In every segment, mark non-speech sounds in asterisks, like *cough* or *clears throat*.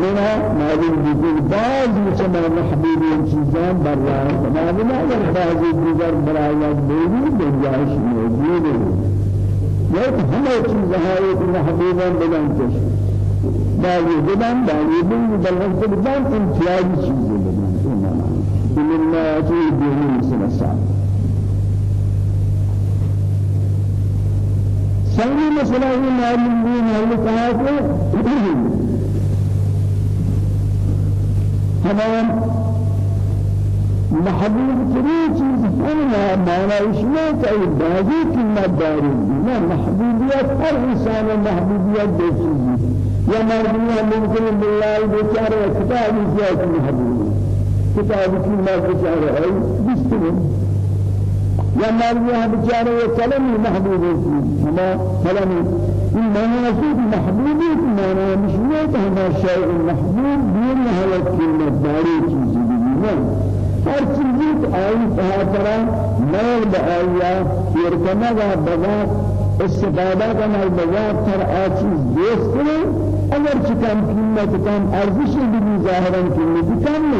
منا معلوم بيجي بعض يسمى محبوب چیزان برای تمام اگر بعض دیگر برای بیری گنجائش موجود ہمیں چیز ہے کہ محبوبان بدن کش. باقی بدن باقی بدن بدن بدن امتیازی چیزیں بدن. بسم الله أتي به سنسا سنی مسئلہ یہ معلوم بھی ہے کہ تمام محبوب تري چیز ہمنا معنی اسمه کہ بازی کی مداری نہ محبوبیت ہر انسان محبوبیت دے چیز یا مردیہ ممکن بالله بیچارہ کتاب زیادہ محبوب. کتاب کی ما بیچارہ ہے بستم یا مردیہ بیچارہ کلمی محبوب ہے ہما کلمی این معنی نسید محبوبیت معنی مشروع کہ ہما شیء محبوب دین حالت کی مداری چیزی بھی ہر چیزی کہ آئی کہا کرا میل بآیا پیرکنا و بغا استفادہ کرنا بغا تر آچیز دوست کرے اگر چکم قیمت کم ارزش بھی ظاہرا قیمت کم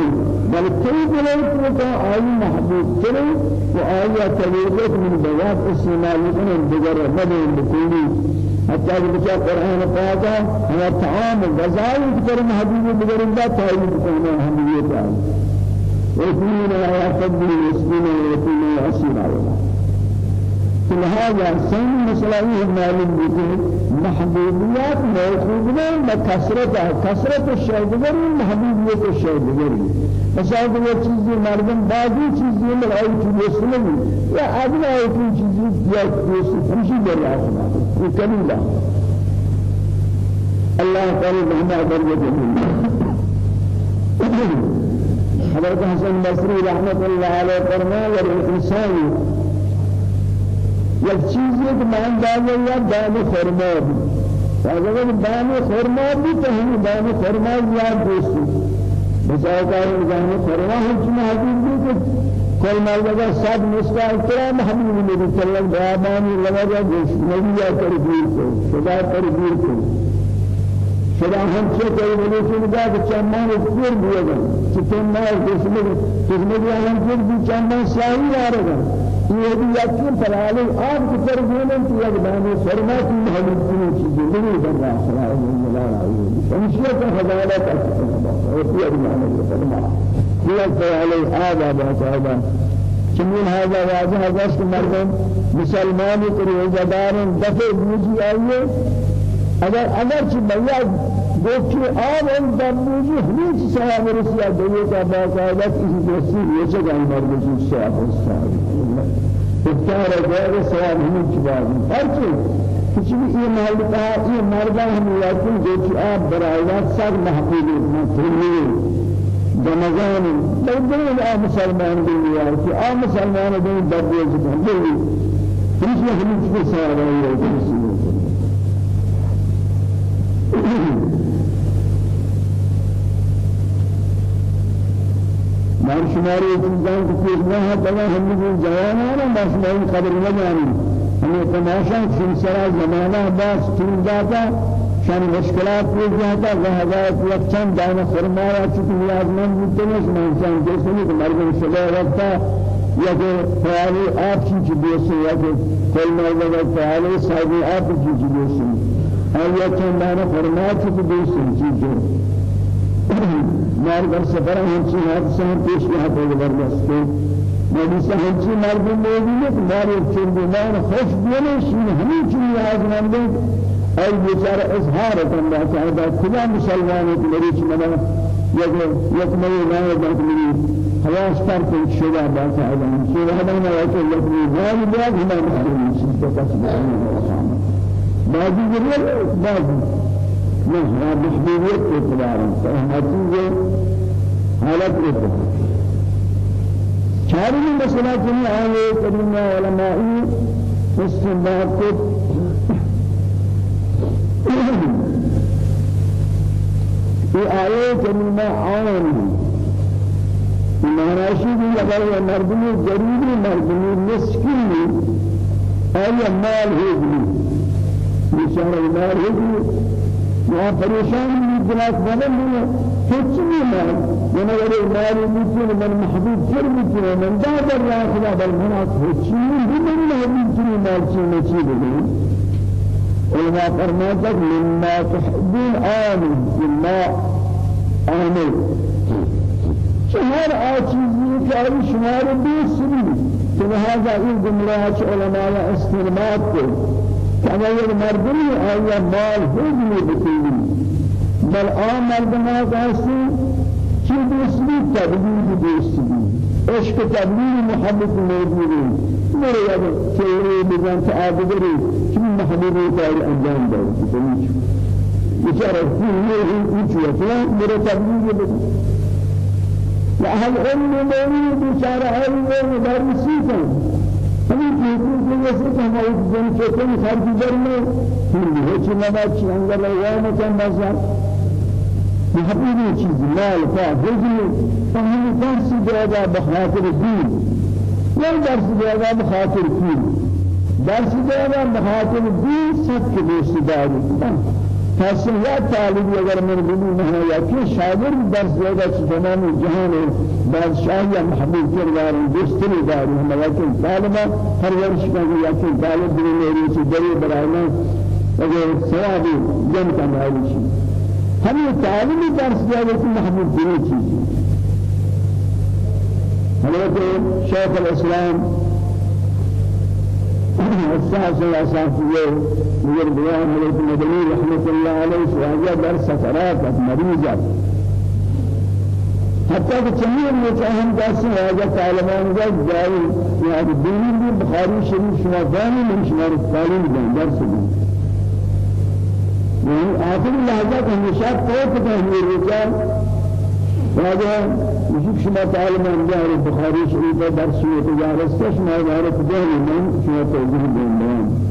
بل کئی دلائل کو آئی محبوب کرے و آیا طریقت من بغا استعمال کرنے بغیر مدین بکلی حتى بجاء قرآن قاعدة هو الطعام الغذائي ذكر محبوب بغير الله تعالى بكونه أهمية تعالى ويكون على قدر مسكين ويكون أسير على كل هذا سن مسلمي معلوم بكل محبوبيات موجودة بكثرة كثرة الشيء بغير محبوبية الشيء مثلا وہ چیزیں مردم بعضی چیزیں میں آئی چیزیں سنیں یا ادنا آئی چیزیں یا دوست خوشی دریافت یہ کلیلہ اللہ تعالی رحمہ درجہ حضرت حسن بصری رحمت اللہ علیہ فرمائے اور انسان یک چیزی کہ مان دانے یا دان خرما بھی اگر دان خرما بھی تو ہم دان خرما یاد ہے کہ حدیث بھی کل مال لگا صد مسکا اکرام حبیب نبی صلی اللہ علیہ وسلم لگا جا نبی تربیر کو خدا تربیر کو خدا ہم سے کوئی بولے کہ لگا کہ چمان پھر دیا گا کہ تم نہ جس میں جس میں ہم پھر بھی چمان صحیح آ رہا یہ بھی یقین پر علی آپ کی تربیت میں کیا بنا فرما کی حدیث کی چیزیں نہیں بن رہا خدا اللہ ہمشیہ کا حوالہ کر سکتا ہے اور یہ معنی فرما يلقى عليه هذا بهذا كمين هذا واجه هذا مردم؟ مسلمان كريه جدار دفع بوجي آئیے اگر اگر چی بیاد گوچی آب اور دموجی ہمیچ صحاب رسیہ دیئے کا باقاعدہ کسی دوستی یہ چکا مرد جو صحاب رسیہ اختار غیر صحاب ہمیچ بازی. ہر چیز کچھ بھی یہ محل کہا یہ مردہ ہم یاکن گوچی آب برائیات سر مطلوب رمضان بدل آ مسلمان دنیا کہ آ مسلمان دنیا بدل جبن دلی ہم سے ہم کے سارا ہے مار شماری چیزان کو کچھ ہے تمام ہم نے جوان بس میں خبر نہ جانی ہمیں تماشا سلسلہ زمانہ بس تین داتا شان مشکلات پیش جاتا ہزار یک چند دانہ فرمایا چونکہ ہیں اس میں انسان جیسے کہ مرد شبہ رکھتا یا کہ فعالی آپ کی چیزیں یا کہ کل مرد فعالی صاحبی آپ کی چیزیں اور یک چند دانہ فرمایا چونکہ دوسری چیزیں مار در سفر ہم چیز حادثہ ہم پیش کیا تو زبردست کے نبی ہم چیز مرد موجود ہے کہ مار ایک چند دانہ خوش دینے شین ہمیں چیز نیازمند أي بشار إظهار كم لا شاهد كلا مسلمان مريض منا يك يك مريض لا يبقى مريض خلاص فرق الشجاع بس هذا شيء هذا ما يقول لك ما يبغى هنا محرم شيء بس بعدي جريل بعدي ما هذا بحبيبية اعتبارا فهمتي حالات اعتبار چارمی مسئلہ جنہیں آئے کریمہ علمائی استنباط في آية كلمة عام معناشي بھی اگر یہ مردمی ضروری مردمی مسکینی آیا مال ہوگی بیچارہ مال ہوگی وہاں پریشان بھی جناس بنا من هیچ نہیں من اگر مالی میتونه من محبوب تر میتونه من دا در راه خدا بل من هیچ نہیں من محبوب تر مال چی نچی بگی علماء فرماتا مما تحبون آمن مما آمن. آچیزی که ای شمار بیسری که لہذا این گمراهات علماء استرمات اگر مردمی آیا مال حجمی بکنی بل آن مردمان کسی چی دوستی تبدیل دوستی عشق تبدیل محبت موجودی میرے یاد چهره بزن تا آبگری چی محبوبی کاری انجام داری کنی بیچاره فیلمی این چیه فلان میره تبدیل بکنی أهل علم مولي بشارة علم مدرسي كان ہمیں دیکھو کہ یہ سے کہ ہماری جن میں ہم ہے کہ نہ چھ انگر لگا نہ کہ مزہ محبوبی چیز مال کا بجلی فهم درس جادا بخاطر دین. یا درس جادا بخاطر دین درس جادا بخاطر دین کے دوست داری. حاصل یا طالب اگر من بنی نہیں یا کہ شاگرد درس دیگا کہ تمام جہان بادشاہ یا محبوب کردار دوستری داری ہم لیکن طالبہ پرورش کرنے یا کہ طالب بھی میری سے بڑے برائنا اگر ثوابی جن کا مالی شی ہمیں طالبی درس دیگا کہ محبوب چیزی حضرت شیخ الإسلام. الساس الأساسية من بيان حضرت المدني رحمة الله عليه شهادة در سفرات مريضة. حتى کہ چنین متهم دست هذا جاء جاي يعني دینی بھی بخاری شریف شما دانی من شما دیں درس يعني آخر لحظة ہمیشہ توقف ہے رجال هذا يشوف شما تعالى من جاء البخاري شريفه درس وتجارس ما يعرف جهل من شما توجيه بين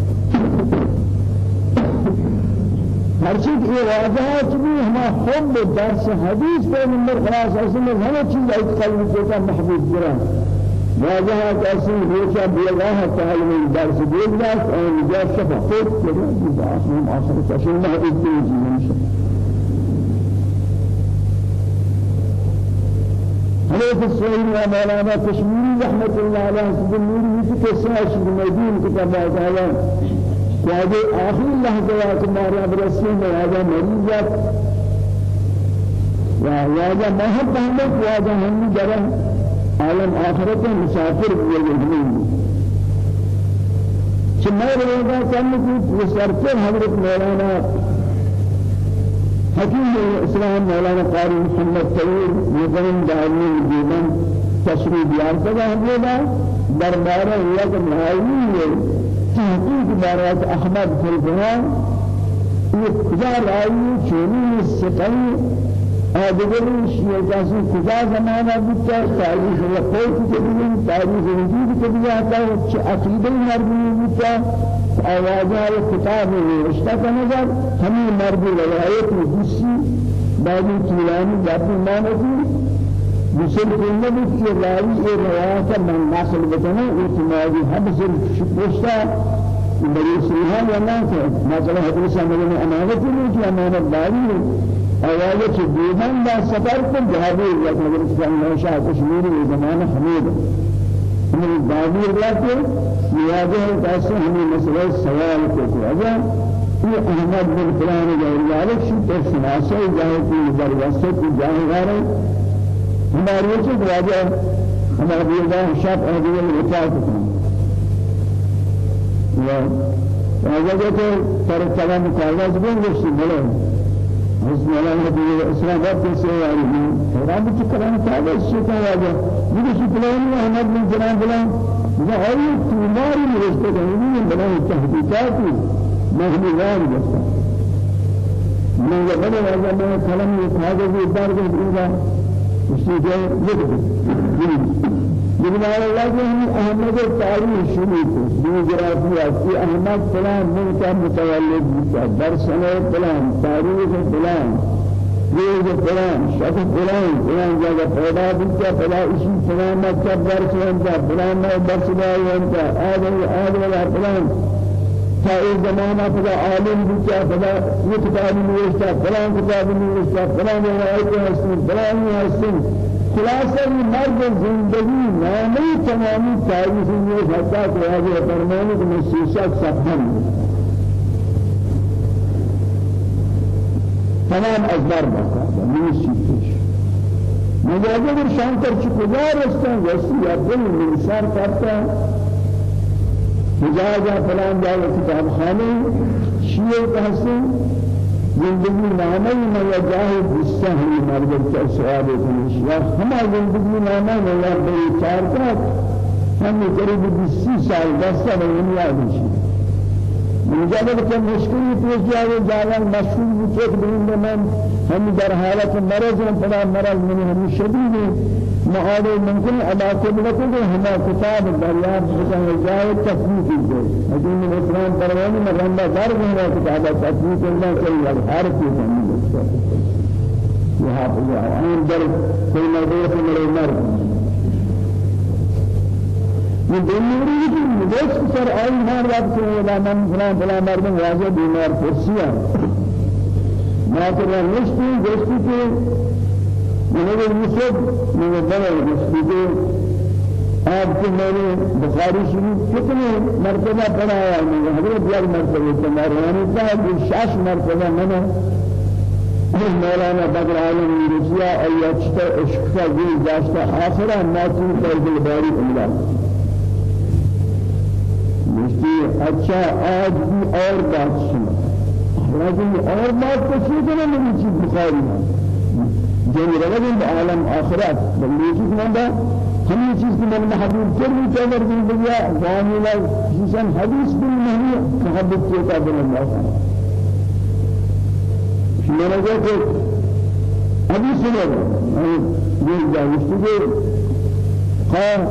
هر چیز ارادات بھی ہم حب درس حدیث کے نمبر خلاص اصل میں ہر چیز ایک قلب کو محبوب کرا واجہ کیسی روشا بیگاہ تعلیم درس دیگاہ اور جا خود کرا بس آخر تشریح محبوب تیجی حضرت السعيد مولانا كشميري رحمة الله عليه سبحانه في قصة المدين كتاب الله. تعالى وهذه آخر لحظة كما برسول هذا مريض وهذا ما هو بهمك وهذا هم جرى عالم آخرة مسافر بيجمعين شما رضا كان في سرطان حضرت مولانا حكيم الإسلام مولانا قاري محمد طويل يقوم دارني الدين تشريف يارتها هذا درباره يد نهائي تحقيق بارات أحمد في القرآن يقدر أي شيء السقي آدگری شیعه جاسی کجا زمانہ بودتا تاریخ لقوت کبیرین تاریخ وجود کبیرتا چه عقیده مرمی بودتا آوازہ کتاب نوشتہ کا نظر ہمیں مرد روایت حدیثی بعدی طولانی جاتی مانتی مسلم کنه بود که راوی این روایت من نقل بکنه اعتمادی حبس شکشتا بری سریحا یا نه که مثلا حدیث امرین امانتی نیست که امانت داری آواز چه دیدن با سفر کن. جهادی یا که اگر اسلام نوشا کشمیری زمان حمید. ہمیں دادی رہتے نیاز ہے کیسے ہمیں مسئلہ سوال کو کیا یہ احمد بن فلان جاہل شو تو شناسے جاہے کی دروازے کی جاہے غارے ہماری سے راجہ ہمارے یہ شاپ ہے۔ یہ اطاعت کرنا یا راجہ کے سر کلام کاغذ بن گشت بسم الله النبي الإسلام وقت سياري رب تكلم تعالى الشيطان واجه يجي شكلان أحمد من جنان بلان إذا هاي تماري مرشته كهني بلان التحقيقات مهملان بس من قبل واجه من كلام يتحاجة في دار كذا الشيطان يكذب بجمال الله جل أحمد التاريخ شروع کو جغرافیہ کی احمد فلان من کا متولد ہے درس فلان تاریخ فلان یہ فلان شخص فلان فلان جگہ پیدا بکا فلا اسی فلان مکتب درس انتا فلان میں درس انتا آدم آدم فلان تا این زمانہ فلا عالم بچا فلا یہ کتاب نوشتا فلان کتاب نوشتا فلان روایت ہستن فلان ہستن خلاصہ یہ مرد زندگی نامی تمامی تاریخ یہ حتی کہ آگے فرمانے کہ مسیحت سبحان تمام ازبار بکا نیست چیزش مجازه در شانتر چی کجا رستن؟ وسی یا دل نشان کرتا مجازه فلان جای کتاب خانه شیعه کهسی زندگی نامه میں یا جاہے بسہ ہی مرد کے سوال کنش یا ہما زندگی نامه میں یا بے چار کا ہم قریب 20 سال 10 سال دنیا میں مجرد کہ مشکلی پیش جائے جانا مشہور بچے کہ من ہم در حالت مرض فلا مرض من ہم شدید معارض ممكن أدا قدرته هما كتاب بکن جای تفسیر دے حکیم الاسلام پروانی میں رندا دار ہوا کتاب تفسیر کرنا چاہیے ہر چیز ہم یہ حافظ عین در کوئی مدرسہ سے میرے مر یہ دنیوری کی مدرس مار رب سے ولا من فلان فلان مرد واجب بیمار پرسیا ما کرا نشتی دوستی میرے یوسف میرے بڑے مسجدے آپ کے میرے بخاری شریف کتنے مرتبہ پڑھایا ہے میں حضرت یار مرتبہ تمہارے کا جو شاش مرتبہ میں نے مولانا بدر عالم رضیا اور یچتا عشق کا دل داشتا. آخرہ ناچی پر دل باری اللہ مجھتی اچھا آج بھی اور بات سنا لیکن اور بات تو سیدھے نہیں چیز جن رغبن بعالم آخرت بلکہ چیز نہ ہم یہ چیز کی من محبوب بھی کیا کر دیں بیا جانی لا جسم حدیث بھی نہیں محبت کے کا بن اللہ میں نے کہ حدیث سنو یہ جاوشتی قال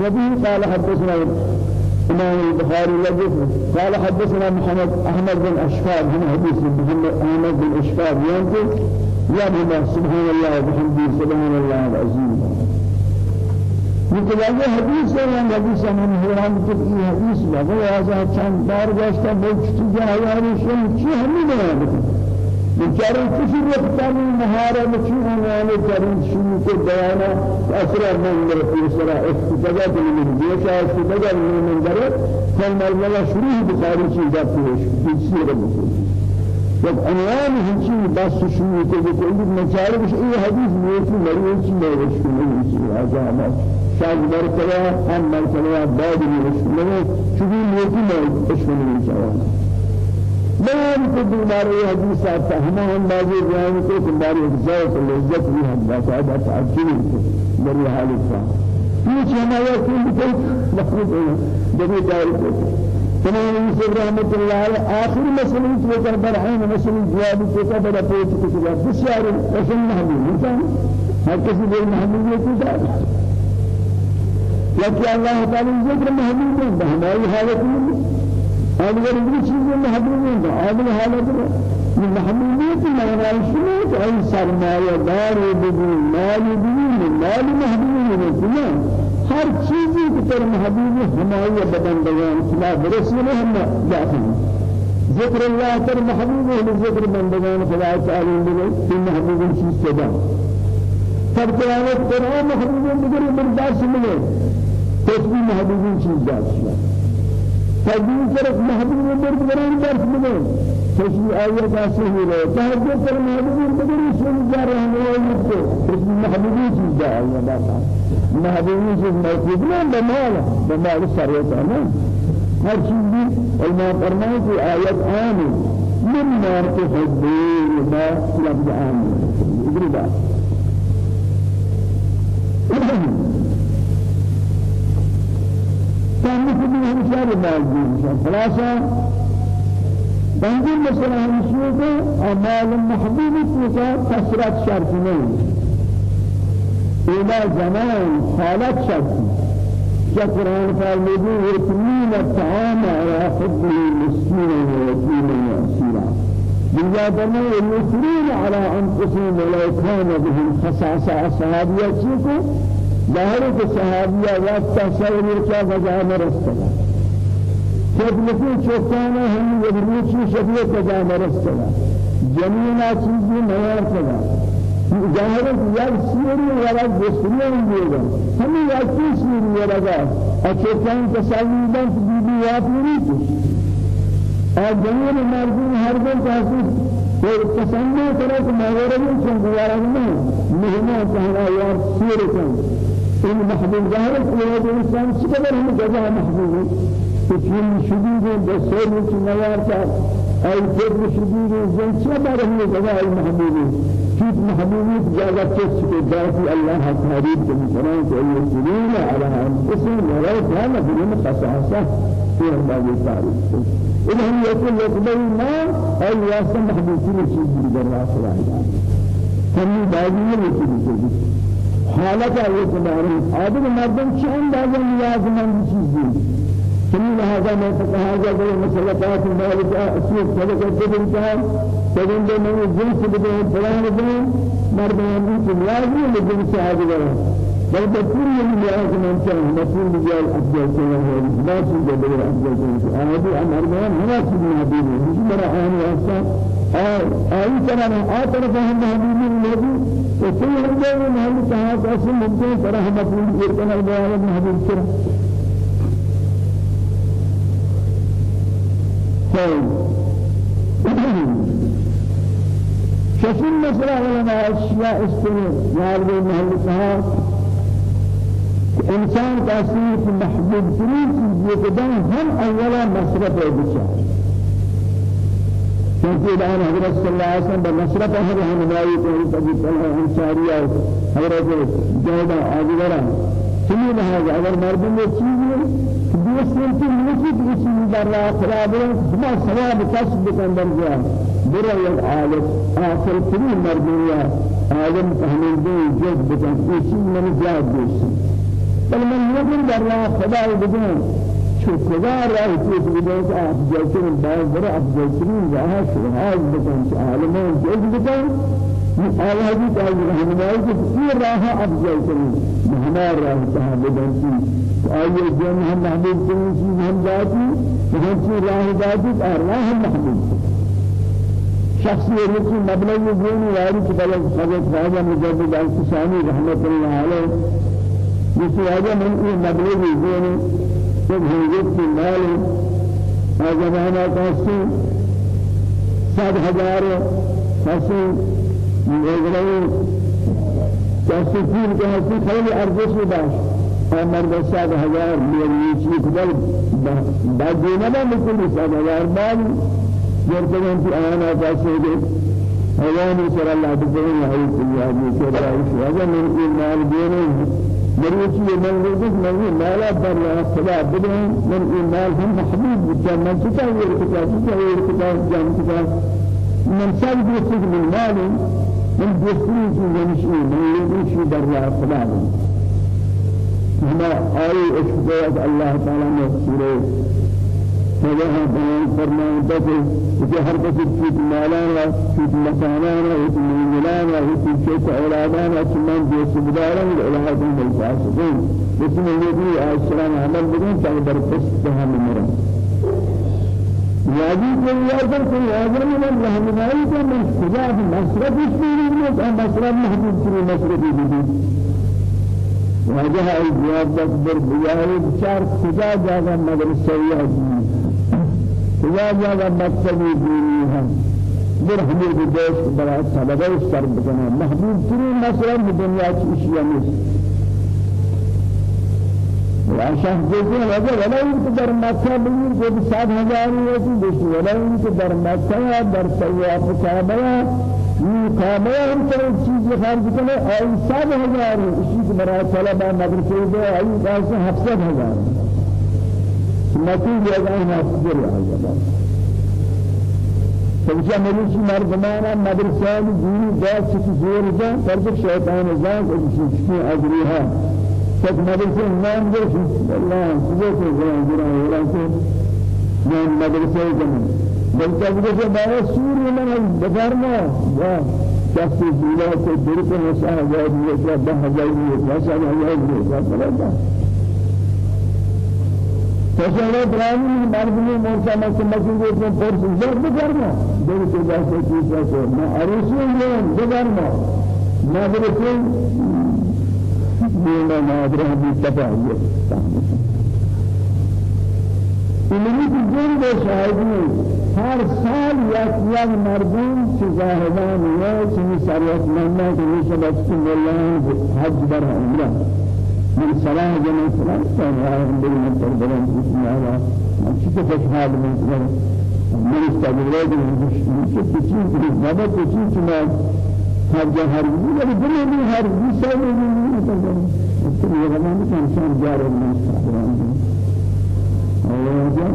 نبي قال حدثنا إمام البخاري لجف قال حدثنا محمد أحمد بن أشفار من حديث محمد أحمد بن أشفار ينقل يا بما سبحان الله وبحمده سبحان الله العظيم. مثل هذا حديث ہے حدیث من حیران کہ یہ حدیث لگا ہے چند بار گشتا بہت جا یاری شن چی ہمیں بیان بیچارے کسی وقت میں مہارا مچی ہونے کریں شروع کو بیان اثر من میرے پیسرا استجابہ کے لیے یہ ہے استجابہ من کل مرلا شروع بخاری چیز پیش؟ رب جب عنوان هنچی بس شروع کو بکلی مچار بش ای حدیث میتی مریض چی کنی چی آجا شاید مرتبه هم مرتبه بعد میرش کنی چوبی میتی میرش کنی جوان بیان کو بیماری حدیث آتا ہمیں ہم بازی بیان کو بیماری ذوق لذت بھی ہم باقاعدہ تعجب بری حالت کا یہ ہمارا کوئی کوئی مخلوق ہے کو تمام يوسف رحمة الله آخر مسألة تذكر برهان مسألة جواب تذكر بلا بيت تذكر بسيار وشن محمود إنسان هر كسي بين محمود يتذكر لكن الله تعالى ذكر محمود من هذه حالة هذا غير شيء محمود من هذه حالة من محمودية ما يشمل أي سرمایہ دار بدون مال بدون مال محمود من ہر چیزی پر محبوب ہماری بدندگان خدا برسول ہم داخل. ذکر اللہ تر محبوب ہے ذکر بندگان خدا تعالی نے کہ محبوب چیز صدا تب قیامت قرآن محبوب بگر برداشت ملے. تسبیح محبوب چیز داشت تدین طرف محبوب برد بران درس ملے. تسبیح آیت آسے ہی رہے تحجد پر محبوب اس میں جا رہے ہیں تسبیح محبوب چیز دا آیا محبوبی چیز موجود نہیں بمال بمال سریعت ہے نا ہر چیز بھی علماء فرمائے کہ آیت عام من نار تحبیر ما عام ادری بات كان مثل هم شر موجود خلاصة بنجي مثلا هم شو أمال محبوب كثرة شرط نہیں إلى زمان حالات شرطي شكران فالمدين يتمين الطعام على حبه المسكين ويتيما وأسيرا بالجادنا يسرون على أنفسهم ولو كان بهم خصاصة صحابية شيكو ظاهر صحابية وقت سير كا وجاء مرستلا شبلتی چوکانا هم یبروچی شبیه کجا مرستلا جمینا چیزی نیار کجا ظاهر ہے یا سیری ولا بسری ہوگا ہمیں یا کی سیری ولا اچھان تصاویر بی بی یا پوری اور جمیل مردوں ہر دن تحقیق اور تسمع کرے کہ مغرب میں چن گزارا نہیں مہمان کہنا یا سیر کن. ان محبوب ظاہر ہے کہ انسان سکر ہم جزا محبوب. کہ شدید بسر کی نیار کا أي كبر شديد شبه رهي جزاء المحبوبين. كيف محبوبين؟ جزاء تسك ذاتي الله تعريف بمسلمان كأي سنين على أنفسهم ولو كان يوم خصاصة في الله تعريف إذا هم يقول يقبل ما أي واسطة محبوبين شيء بالجراء صلاة كم باقي يمكن حالة أي كبار آدم مردم شان باقي لازم أن يشيء سمي هذا ما هذا من مسلكات المالك أسير سلك الدين كان تجن من الجنس بدون فلان بدون مرد من لازم الجنس هذا بل بكل من لازم أن كان مسؤول رجال أفضل سنة ما شيء جبل أفضل سنة هذا أمر ما ما شيء من هذه مش مرة أنا أصلا أي ترى آخر فهم هذه الذي وكل هذا من هذا هذا أصل ممكن ترى هم مسؤول يركن البيان من هذه الشرع طيب شفين مسألة علماء أشياء استمر. يارب المهلكها إنسان تأثير في محبوب. تريد يقدم هم أولا مصرف بشار كيف الآن حضرت صلى الله عليه وسلم بمصرف أهل هنمائي تهي تبي طلع أنصارية حضرت جهد آجورا سمي لهذا أگر مردم یہ چیز مجھے بھی چیز در رہا خراب ما ثواب کسب بکندر گیا برا یک عالم آخر مردم یا عالم دے جد بکن یہ چیز من زیاد دوسری بل من در رہا خدا بدون. شو خدا راه چیز بدون آپ جیسے بعض برا افضل ترین راہ شہاز بکن عالمان جد بکن آوازی کا رہنمائی کی یہ راہ افضل کریں ہمارا راہ صاحب بنتی آئیے جن ہم محبوب کریں چیز ہم ذاتی ہم چیز راہ ذاتی اور راہ محبوب شخصی رکی مبلغ دینی واری کی بلد حضرت خواجہ مجدد الکسانی رحمت اللہ علیہ جس وجہ من یہ مبلغ دینی جب حضرت کی مال آزمانہ کسی سات ہزار کسی میگرای تاسفین که هستی خیلی ارزش داشت مرد ساد هزار میلیون چیز کدل بعد دینا با میکنی ساد هزار بعد جرتگان کی آنا پاسه دے حیوانی سر اللہ بزرگ کہ آدمی کے رائش اگر من این مال دینے مریچی من رزق من مالا پر خدا بدون من مال هم محبوب چتا ورکتا چتا ورکتا جان چتا من سال بيسك من مال من من شيء من يمشي برا فلان هما آي اشتباهات الله تعالى مذكورة فجاه بيان فرمان تقول إذا هر كسر في مالانا في مكانانا في منزلانا في شيء أولادنا كمان بيسك دارا الأولاد الفاسقين. بسم الله السلام عمل بدون تقدر بس تهم مرة واجب کوئی اگر کوئی اگر من رحمانی کا من خدا کی مصرف اس میں نہیں ہے مصرف محدود کی مصرف بھی واجہ الجواب اکبر بیاہی بچار خدا جاگا مدرسہ خدا جاگا مکتبی دینی ہے برحمی بدوش برای طلبه سر بکنه محبوب ترین مصرف دنیا اشیاء نیست وعشان جزء هذا ولا يقدر مكة بير جب سات هزار يأتي بس ولا يقدر مكة در سياف كعبة كعبة هم ترى چیز خارج کنه آئی سات هزار کے برای طلبہ مدرسے دے آئی کاسے ہفتاد ہزار مکی جگہ ہفتاد ہزار فمشا مریض مردمانا مدرسة دینی داد چکی زور جا فرد شیطان زان اور چکی اجریها تک مدرسے نام دے اللہ سبحانہ وتعالى جرا ولا سے نام مدرسے جن بلکہ مدرسے بارے سور من بفرما یا کسی دیلا کو در کو مسا یا یہ کیا بہ جائے یہ مسا یا یہ کیا بلا تشهد برامي مرضي موسى ما سمعت لي فرص زر بكرنا دل کے جیسے چیز ہے میں عروسی ہوں بکرنا ما برسل دینا نادر ہمی تفاعیت انہی کی جن دے شاہدی ہر سال یک یک مردم چه زاهدان یا چه سریعت منا که میشه بچه مولان حج بر عمره من صلاح جمع صلاح كان راهم بين الدربان بسم الله من شو تفعل من من من استغفر من شو تشين في ما تشين كما هر جا هر ولا بدنا من هر بيسال من تقول لكن يا جماعة كان شان جار من استغفر الله جان.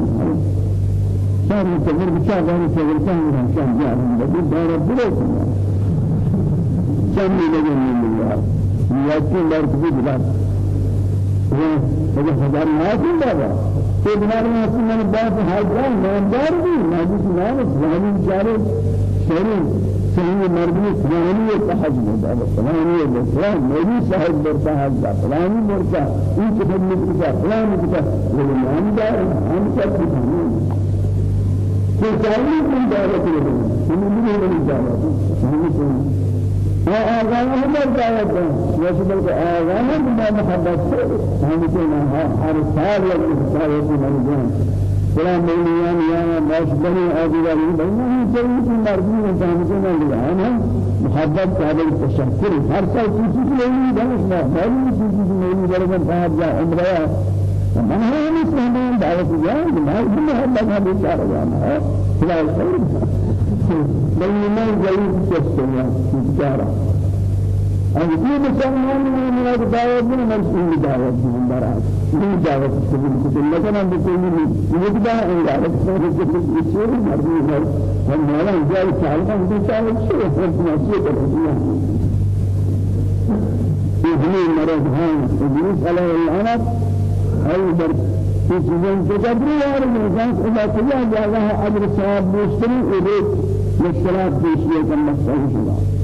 شان تقول بشار غير تقول كان شان جار بدي دار بروك شان من من الله يأتي دار كذي اگر ہزار ناکن بابا. تو بنار میں اپنے من باپ حاضران نامدار بھی ناجی نام فلانی چارے شہری صحیح مردمی فلانی تحج بابا فلانی فلان میری صاحب برتا حج فلانی برتا ان کی خدمت کتا فلانی کتا لیکن نامدار ہم سب کی تو چاہیے کوئی دعوت ہمیں نہیں بنی دعوت. ہمیں آغاز ہمیں دعوت ہے ویسے بلکہ آغاز بما محبت سے ہم کو ہر سال یا دعوت مرجان فلا موليان يا باش بني أبيان بني جيد في مرضي إنسان كنا لهنا محبت قابل تشكر هر سال كيسي كلي دانش ما هذه كيسي كلي درجة بعد جاء عمرها من هو مسلمان دعوت جان ما هي محبت هذه شارع جانا فلا الخير بل ما جيد تسمع تجارة أنا مسلمان من هذا دعوة من مسلم دعوة من برات من دعوة من كتير مثلا بقول لي يبدأ إن دعوة من كتير يصير مرضي هذا هم ما لهم جاي تعلم من دعوة شيء هم ما شيء كذا إبليس مرض هان إبليس عليه اللعنة أي بر في چیزیں تدبری اور انسان خدا کیا جاگہ اجر ثواب مشتری ایک مشکلات پیشیے کا مسئلہ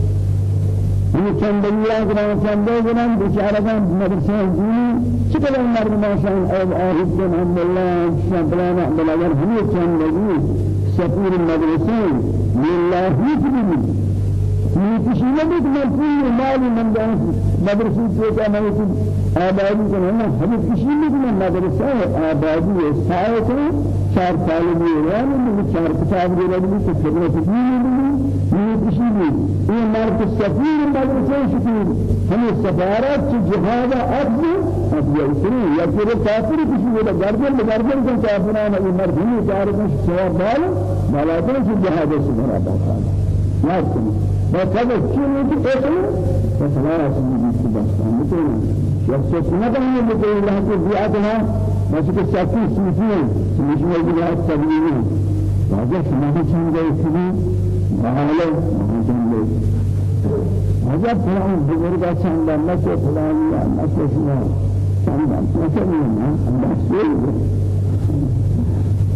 شدہ ہمیں چند دنیا کرنا چند دنیا بیچارگان مدرسہ دینی چکل مردمان شان أو آہد کن اللہ شان بلانا بلاگر ہمیں چند دنیا سفیر مدرسہ للہ ہی کبھی کسی نے بھی مرفوع مال من جان مدرسے کے کا میں آبادی کو ہے ہم کسی نے بھی مدرسہ آبادی ہے سائے کو چار سال میں ہے میں چار کتاب دے رہی ہوں کہ خدمت دی مرد سفیر مدرسے شکر ہم سفارت کی جہاد افضل اب یہ اتنی یا کہ کافر کسی نے گردن گردن کو کافرانہ یہ مرد ہی چار کو ثواب مال مالاتوں کی جہاد بڑا بات ہے یاد کریں وكذا كل شيء اسم فخلاص من الدستان مثلا شخص ما كان يقول الله تبيعتها بس كشاكي سوفي مش موجود هذا التبليغ هذا ما كان جاي فيه ما له ما كان جاي هذا فلان بزرگ چند نکه فلانی نکه شما چند نکه نه الله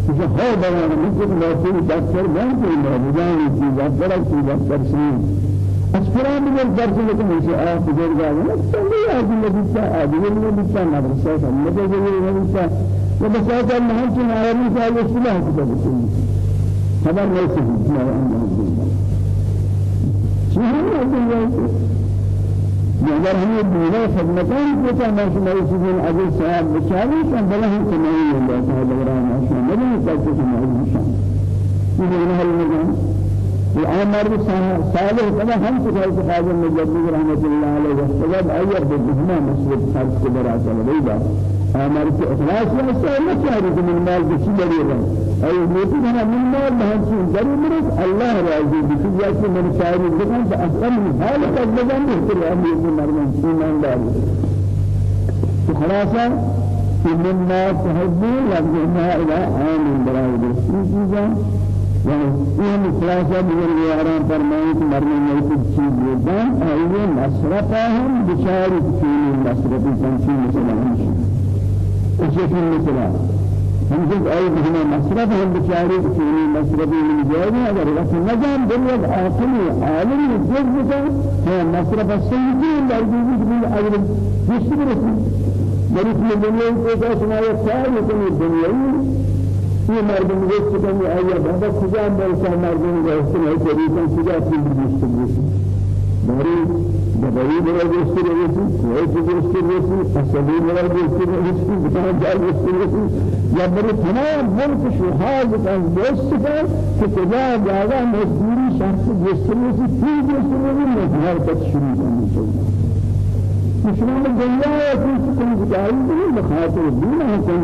إذا هو بنا ممكن ما في دكتور ما في ما بجان في دكتور في دكتور سين أسفران بجر درس لكم إيش آه بجر جانا تاني آدي لبيتا آدي لبيتا مدرسة سامي بجر لبيتا وبساطة ما هم كنا عارفين في الإسلام كده بسيط خبر ليس في ما عندنا شو هم عندنا مگر ہمیں دینے خدمتان کو تا ماشما رسولین أجل صاحب بچاری کن بلا ہم کمائی اللہ تعالی دوران ماشما نبی کرتے کمائی نشان یہ دینے حل نگان الامر صالح كما هم كتاب خالد المجدد رحمه الله عليه وسلم اير بهما مسجد خالد كبرى على أمر کے اخلاص میں سے نہ چاہیے من مال گا اي موتی ہے من مال مرد اللہ راضی بچی یا کہ من دکان سے أصلا من حال کا لگان ہے کہ ہم یہ مرمن ایمان دار تو خلاصہ من ما تحبون لجنا إلى عام برای رسول چیزاں يعني خلاصة يا رب فرمائت مرمي موت چیز بودن آئیے مصرفهم بشارت فیلی مصرفی تنشی مثلا ہمشی وشكل مثلا همجد أي مهما مصرف هم بشاري كوني مصرف من جاري أگر وقت نجام دنيا عاقلي عالمي جذب هو مصرف السيدين لأجل من أجل يشتري مريض من الدنيا کو اسماء خیر من الدنيا یہ مردم کنی آیا بابا کجا بلکہ مردم گوشت نہیں کری کن کجا پھر گوشت گوشت داری دبئی بڑا گوشت رہی کوئی گوشت رہی اصلی بڑا گوشت رہی بتا جا گوشت رہی یا بڑے تمام کن گوشت کن کہ کجا جاگا مزدوری شخص گوشت رہی پھر گوشت رہی مجھار تک شروع کرنی چاہیے مسلمان دنیا ہے کہ کوئی جائز نہیں مخاطر کہ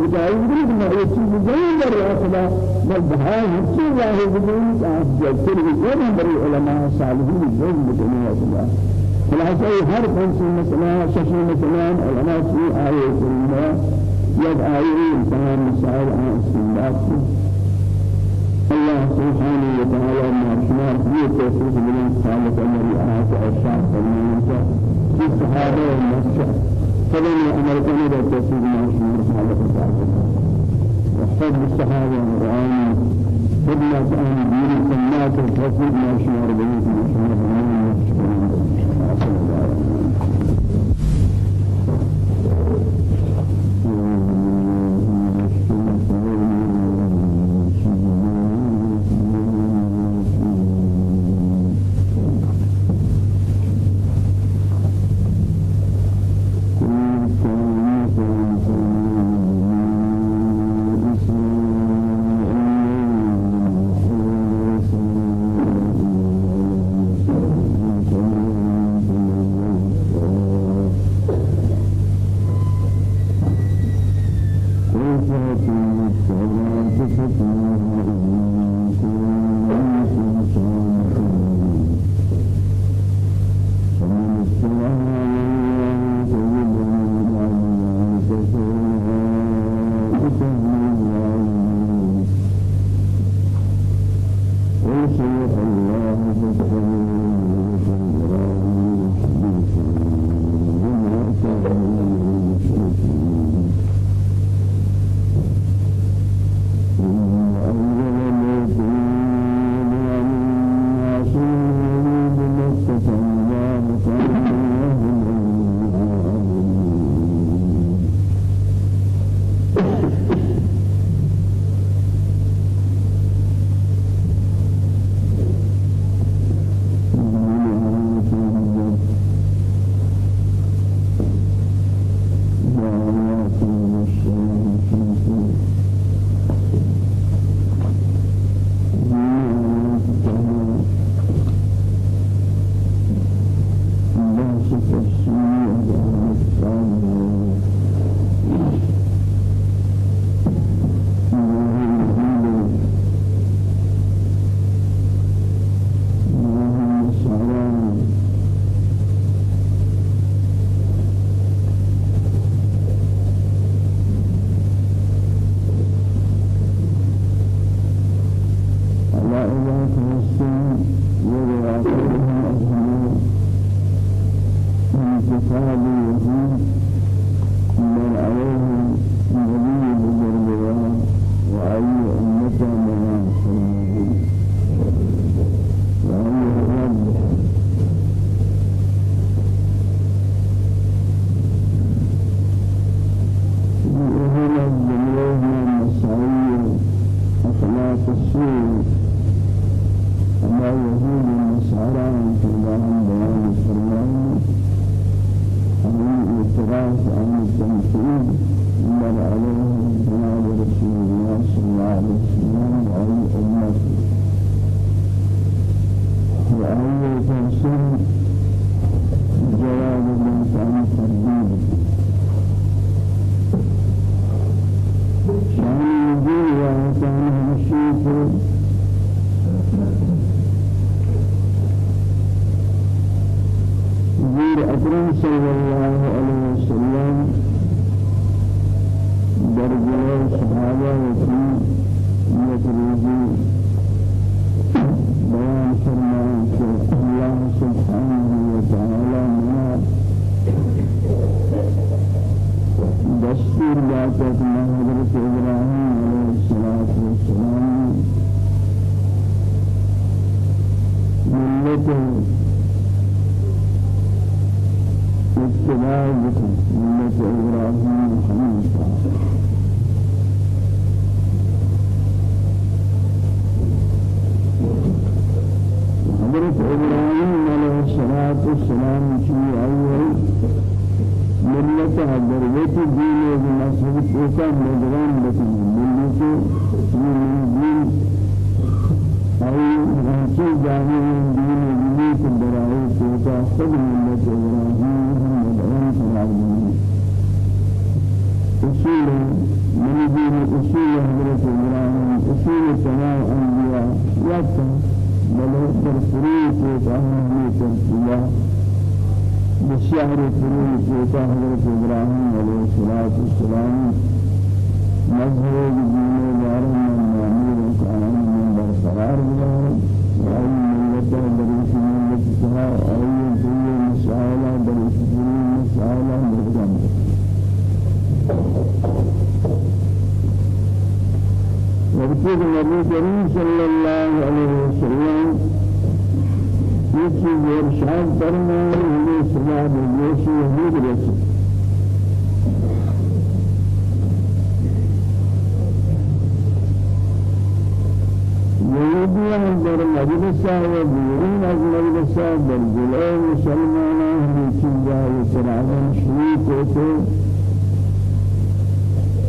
یہ چیز نہیں کر رہا خدا بل بہائی ہچی واحد کہ آپ جلتر بھی یہ بڑی علماء جو دنیا خدا خلاصہ ہر کون سی مسئلہ ششی مسئلہ علماء کی آئے کریمہ یک آئے انسان مسائل آن استنباط الله سبحانه وتعالى ما شمار في توفيق من خالق الذي آهات أرشاد فمن في الصحابة والمسجد فلن يأمر كان إذا تسير ما شمار خالق الصحابة وحب الصحابة والقرآن خدمة أهل الدين سماك التوفيق ما شمار بيت ما شمار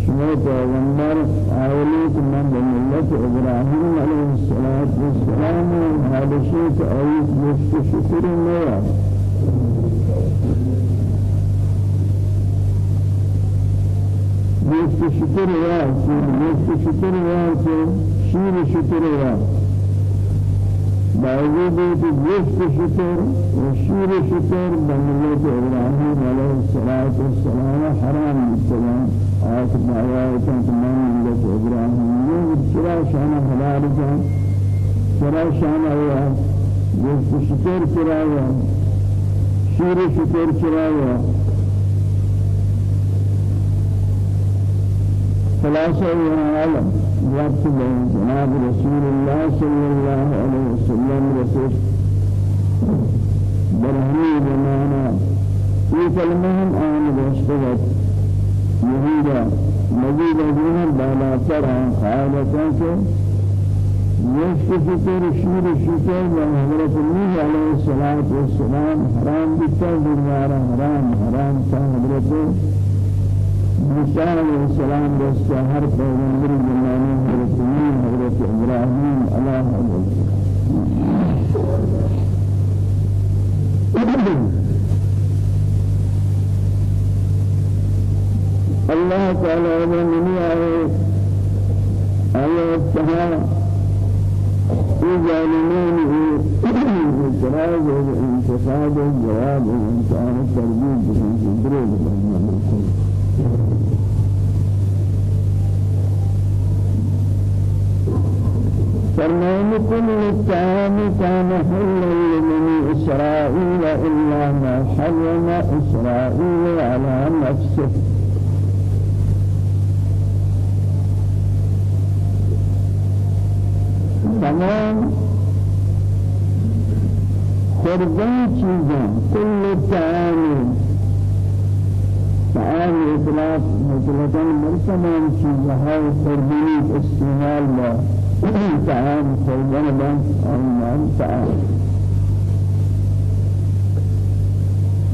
شما پیغمبر آیلیت من بملت ابراهیم علیه الصلاة والسلام حالشیت آیت مشت شکر نیا مشت شکر یا مشت شکر یا شیر شکر یا باوجود جسم شکر و شیر شکر بملت ابراهیم علیه الصلاة والسلام حرام بسلام آت بايات تمام ملت ابراهیم چرا شان حلال جان؟ چرا شان آیا؟ جسم شکر چرا آیا؟ شیر شکر چرا آیا؟ خلاصة العالم وقت جناب رسول الله صلى الله عليه وسلم رسول. برهني بمعنى في كلمهم آن بشتغت يهودا مزيد دين بالا ترى خالتك يشك شكر شير شكر وحضرت النبي عليه الصلاة والسلام حرام بالتوبة حرام حرام حضرت موسى عليه السلام دست هر پیغمبر زمانه حضرت نوح حضرت ابراهیم علیه الله تعالى من آية آية السها في ظالمين اعتراض وانتقاد الجواب وانتقاد التربية في درجة فرمان كل الطعام كان حلا لبني إسرائيل إلا ما حرم إسرائيل على نفسه تمام؟ خردان چیزاں كل طعام اطلاق مطلقا مرسمان چیزها خردانی استعمال لا طعام خردان بان آمان طعام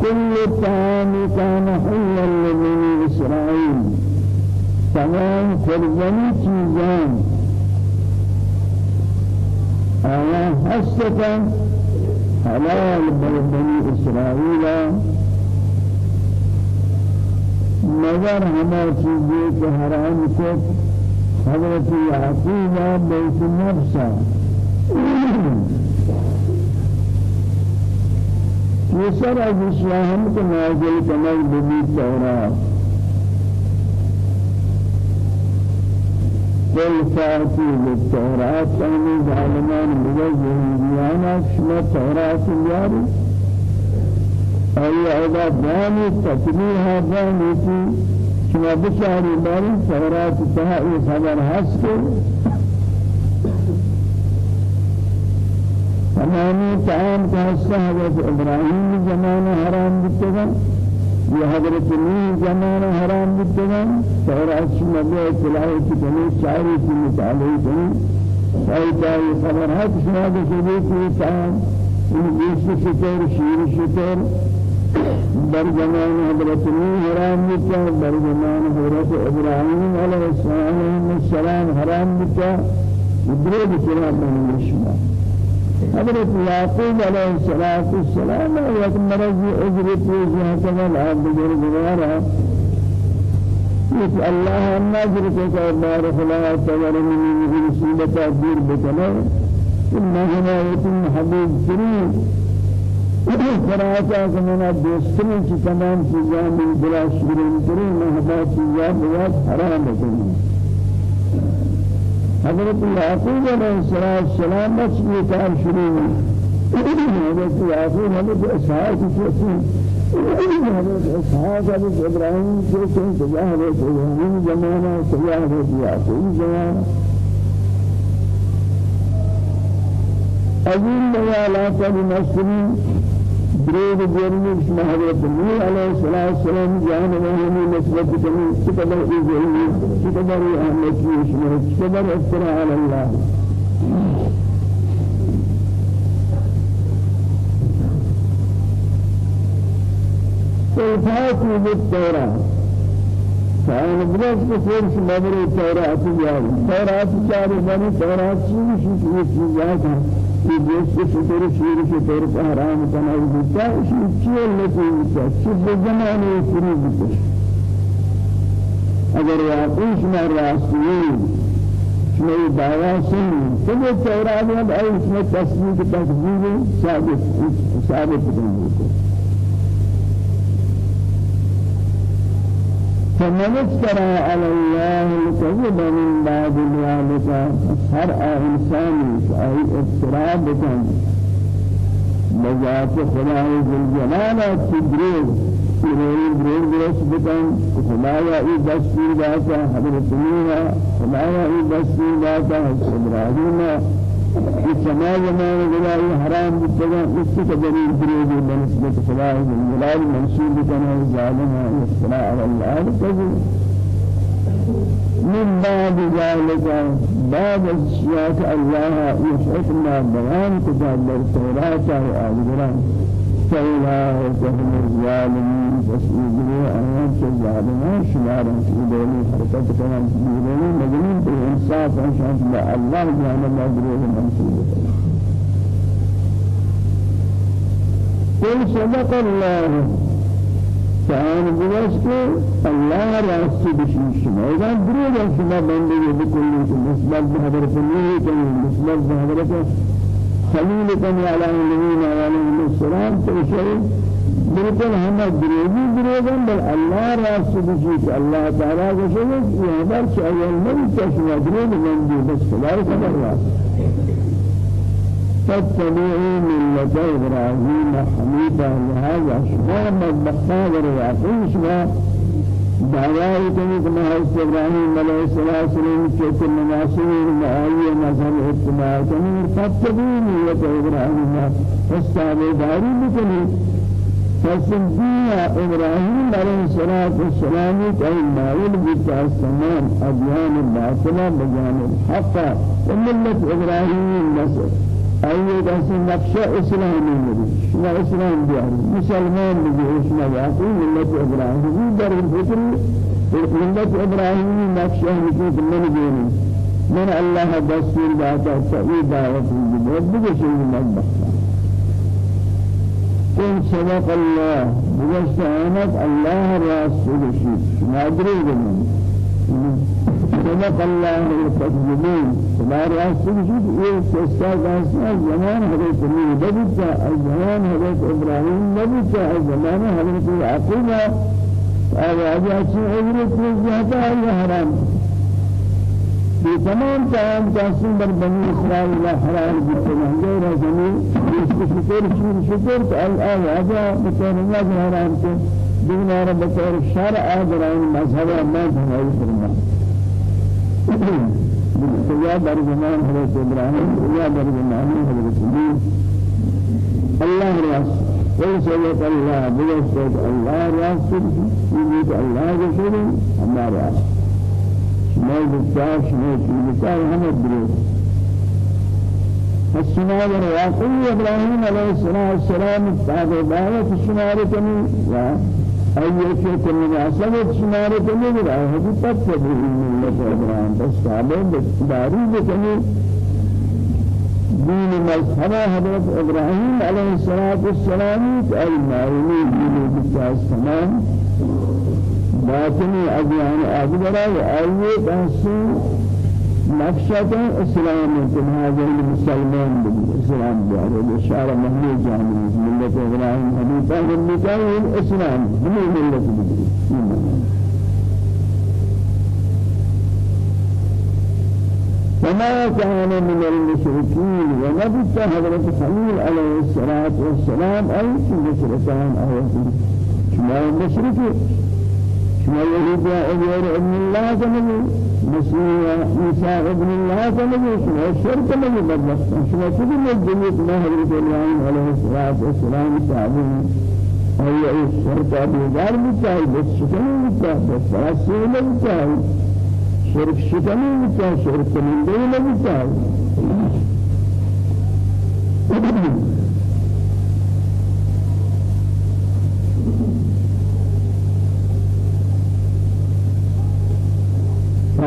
كل طعام كان حلا لبني إسرائيل. تمام خردانی چیزان آیا حسکا حلال بني إسرائيل. مگر ہما چیزیں کہ حضرت یعقوب بیت نفسا یہ سر از اسلام کو نازل کنگ ببی تورات قل فاتي بالتوراة كانوا ظالمان بجزء شما توراة الياري أي أيضا باني تكليها باني شما بشاري باني سورات تهائي خبر حسك تمامي تعام كهسة حضرت إبراهيم زمان حرام بتغا یہ حضرت نوح زمان حرام بتغا سورات شما بے تلاوة کنی شعری کی مطالعی کنی. أيضا خبر حسك شما بشاري في تعام. إن بيش شكر شير شكر در زمان حضرت نوح حرام بکا در زمان حضرت ابراهیم علیہ السلام حرام بکا ادرے بکرا بنی شما حضرت یعقوب علیہ السلام وقت مرض اجرت وجهة كما العبد جرگوارا يس الله الناظر كيف بارك الله تعالى من مصيبة دير بكنا إنه هنا يتم حبيب كريم فراتا كمنا دوستين کی تمام چیزاں من بلا شکرین کریں محبا چیزاں بہت حرام بکنی حضرت یعقوب علیہ السلام بس یہ کام شروع حضرت یعقوب حضرت اسحاق کی حضرت اسحاق حضرت ابراہیم کے تجاہ حضرت ابراہیم زمانہ تجاہ حضرت یعقوب زمانہ أجل لها لا بريد جرمي اسمه حضرت نوح عليه الصلاة والسلام جان وهمي نسبة كمي كتبر إزهي كتبر أهمتي اسمه كتبر افتراء على الله. فاتوا بالتوراة فأنا بلاش كثير شمبر التوراة جاري التوراة جاري بني التوراة شيء شيء شيء جاتا یہ دیش کے شکر شیر کے طور پر حرام کرنا ہوتا ہے اسی چیل لیتے ہوتا ہے چیز زمانے شروع ہوتا اگر واقعی شما راستی شما دعوا سن تو یہ تورات ہے اور اس میں تصدیق تکذیب ثابت ثابت کرنے فمن افترى على الله الكذب من بعد ذلك هر إنسان أي افتراء بكم بذات خدای الجلال تدريب تدريب دريب درس بكم خدايا اي دستور داتا حضرت نوح خدايا اي دستور داتا إبراهيم في سماء زمان جلال حرام بتجا اس کے دلیل دریج بنسبت خدا جلال منصوب کنا ظالم افتراء على الله كذب من بعد ذلك بعد الشياء الله يشعرنا بيان كتاب التوراة وآل فأولئك هم الظالمين فسيجروا أيام الظالمين شمارا في دولي حركة كمان في دولي مجنون بالإنصاف عشان الله جعل الله دروه منصوب. قل صدق الله. تعالى بلاش الله رأسي بشيش ما إذا دروه شما بندي بكل نسبة بحضرة الله كان نسبة بحضرة خليل كان على النبيين عليه السلام تشيء بالکل ہم دروگی دروگن بل اللہ راست بجیت اللہ تعالیٰ کو شوید یہ ہمار چاہیے نہیں چاہیے دروگ من دی بس خدای خبر راست. فاتبعوا ملة إبراهيم حميدا لهذا شما مدبقا ورواقين شما دعوائي كنت ما إبراهيم عليه الصلاة والسلام كيف المناسين معايا مذهب اتباع ملة إبراهيم فاستعبوا داري بكني فسنجيا إبراهيم عليه الصلاة والسلام كأي ماول بيتا السمان أديان الباطلة بجانب الحق وملة إبراهيم نصر أي دس نقشة إسلامي نبي شما إسلام دياري مسلمان نبي شما واقعي ملة إبراهيم؟ در الفكر ملة إبراهيم؟ نقشة نبي من جيني من الله دستور دعوة سعيد دعوة بجشي من بخشة قل صدق الله؟ بجشت الله رسول شيء شما أدري صدق الله المتكلمين خدا راسل جد یہ سستا گاسنا زمان حضرت نوح نبوتا زمان حضرت ابراہیم نبوتا زمان حضرت اور آجا چی عبرت ہے حرام في تمام تمام تحسين بر بني إسرائيل حرام جدا غير زمين شكر شكر شكر الآن هذا بطور الله حرام دين رب بطور الشرع هذا مذهب ما هو فرمان يا در زمان حضرت إبراهيم يا در زمان حضرت نوح الله راس ويسألك الله بيسألك الله راس يجيك الله رسول الله راس ما يبتاع شما يبتاع هم الدروس الشمال الواقعي إبراهيم عليه والسلام تابع دعوة الشمال كمي أي شيء كل مناسبة شمال كمي براه هذه تكتب ملة إبراهيم بس تابع داري كمي دين مذهب حضرت إبراهيم عليه الصلاة والسلام أي معلومي دين بتاع السلام باطني أديان أبدرا وأي تحسين نقشة إسلام هذا المسلمان بالإسلام بأرض إشارة مهمة جامعة ملة إبراهيم حديثة والنكاح الإسلام هم ملة وما كان من المشركين ونبت حضرة خليل عليه الصلاة والسلام أي مشركان أو شما المشركين شما يهوديا أبير ابن الله كنبي مسيح عيسى ابن الله كنبي شما الشرك كنبي بدلستان شما كل مجموعة ما حضرة إبراهيم عليه الصلاة والسلام تعبين أي الشرك أبي دار بتاعي بس شكله بتاعي بس فراسيله بتاعي شرك شکنی بچه شرک کننده نبچه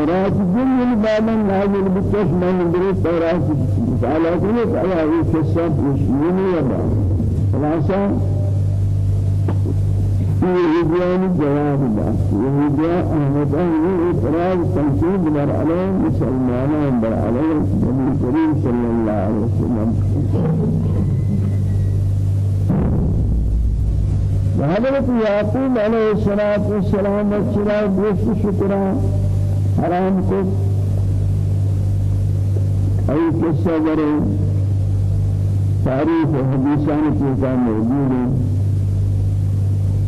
تورات جل بعدا نازل بكش من درس تورات مثال كله على القصة يشمل يبقى خلاصة؟ يهوديان جواب الله يهوديان أهمتان إفراد تنسيب بر عليه مسلمان بر عليه النبي الكريم صلى الله عليه وسلم وحضرت يعقوب عليه الصلاة والسلام والسلام بيش شكرا حرام کو أي قصة برے تاریخ حدیثان کی موجود ہے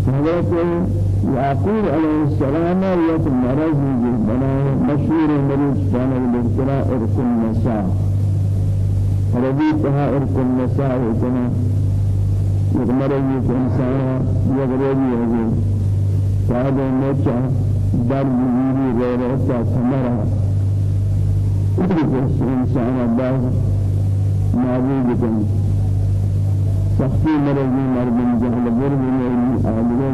حضرت يعقوب عليه السلام يت مرض بنا مشهور مرض كان بالابتلاء ارك النساء. ربيتها ارك النساء وكما يغمرج الإنسان يغرب يغرب هذا نجا در بيري غيرتا ثمرة الإنسان بعض معبود كان سختی مرضی مردم جهل برد مرضی آدگر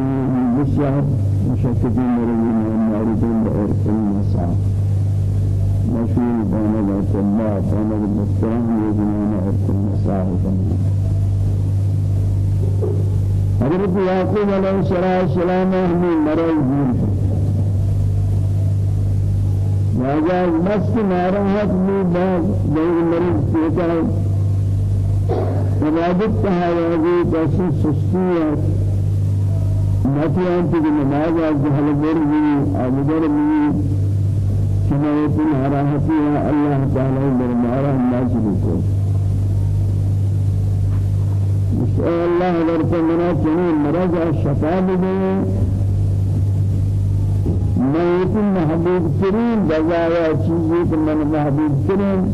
بسیار مشکتی مرضی مردم بأرض النساء مشهور بانا الأطباء بانا المستران يجنون أرض النساء حضرت يعقوب عليه أهمي مرض وجاء مست ناراحت بھی بعض جو مریض کہتا ہے۔ عبادت تهاوازی کسی سستیت نتیان تیجی نماز از جهل برزی عبدر بی شمایتی ناراحتی اللہ تعالی برمارا نازل کو۔ مسئل اللہ ورطا منا چنین مرض شفا بدے میں محبوب ترین جزایا چیزی کہ من محبوب ترین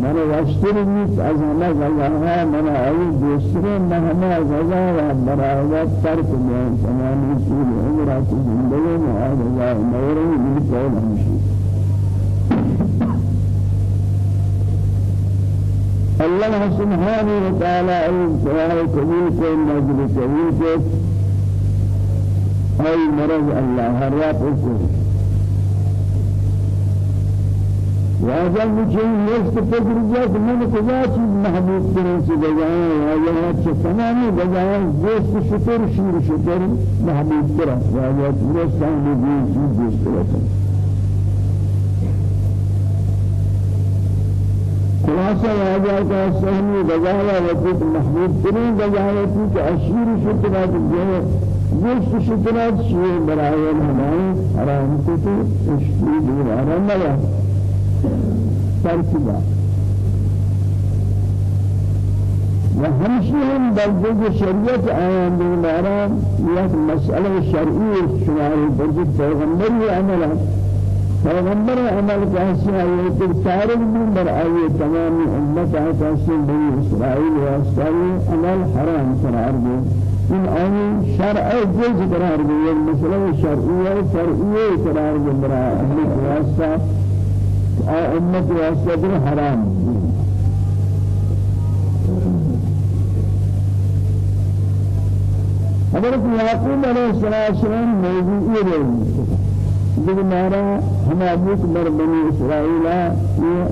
من واشتری نیست از همه غذاها من آیی دوسری من همه غذا و برای ترک میان تمام رسول عمرات زندگی میں آ غذا موری من قول ہمشی اللہ سبحانہ و تعالی ای دعا قبول کو ای مرض ہر رات کو واجب مجھے نفس فکر جات من کجا محبوب کریں سے بجائیں واجب چه تمامی بجائیں دوست شکر شکر محبوب کریں۔ واجب نفس ہم بھی چیز دوست کریں خلاصہ واجب کا سہمی بجایا وقت محبوب کریں بجائے کہ اشیر شکرات جو دوست شکرات شیر برائے ہمارے حرام کو تو اشکی دور آرام نہ تركيبا وهمشي هم درجة شريعة آيان دولارا يك مسألة شرعية شمال درجة پیغمبر عملا پیغمبر عمل کیسے آئے تو تارک بھی بر آئے تمام امت آئے کیسے بنی اسرائیل واسطائی عمل حرام قرار دے إن آن شرع جزء قرار دیگر مثلا شرعیه شرعیه قرار دیگر امت واسطة. امت واسطة در حرام. حضرت یعقوب علیه السلام موضوعی رہی دیگر مارا ہمابوک مر بنی اسرائیلہ یہ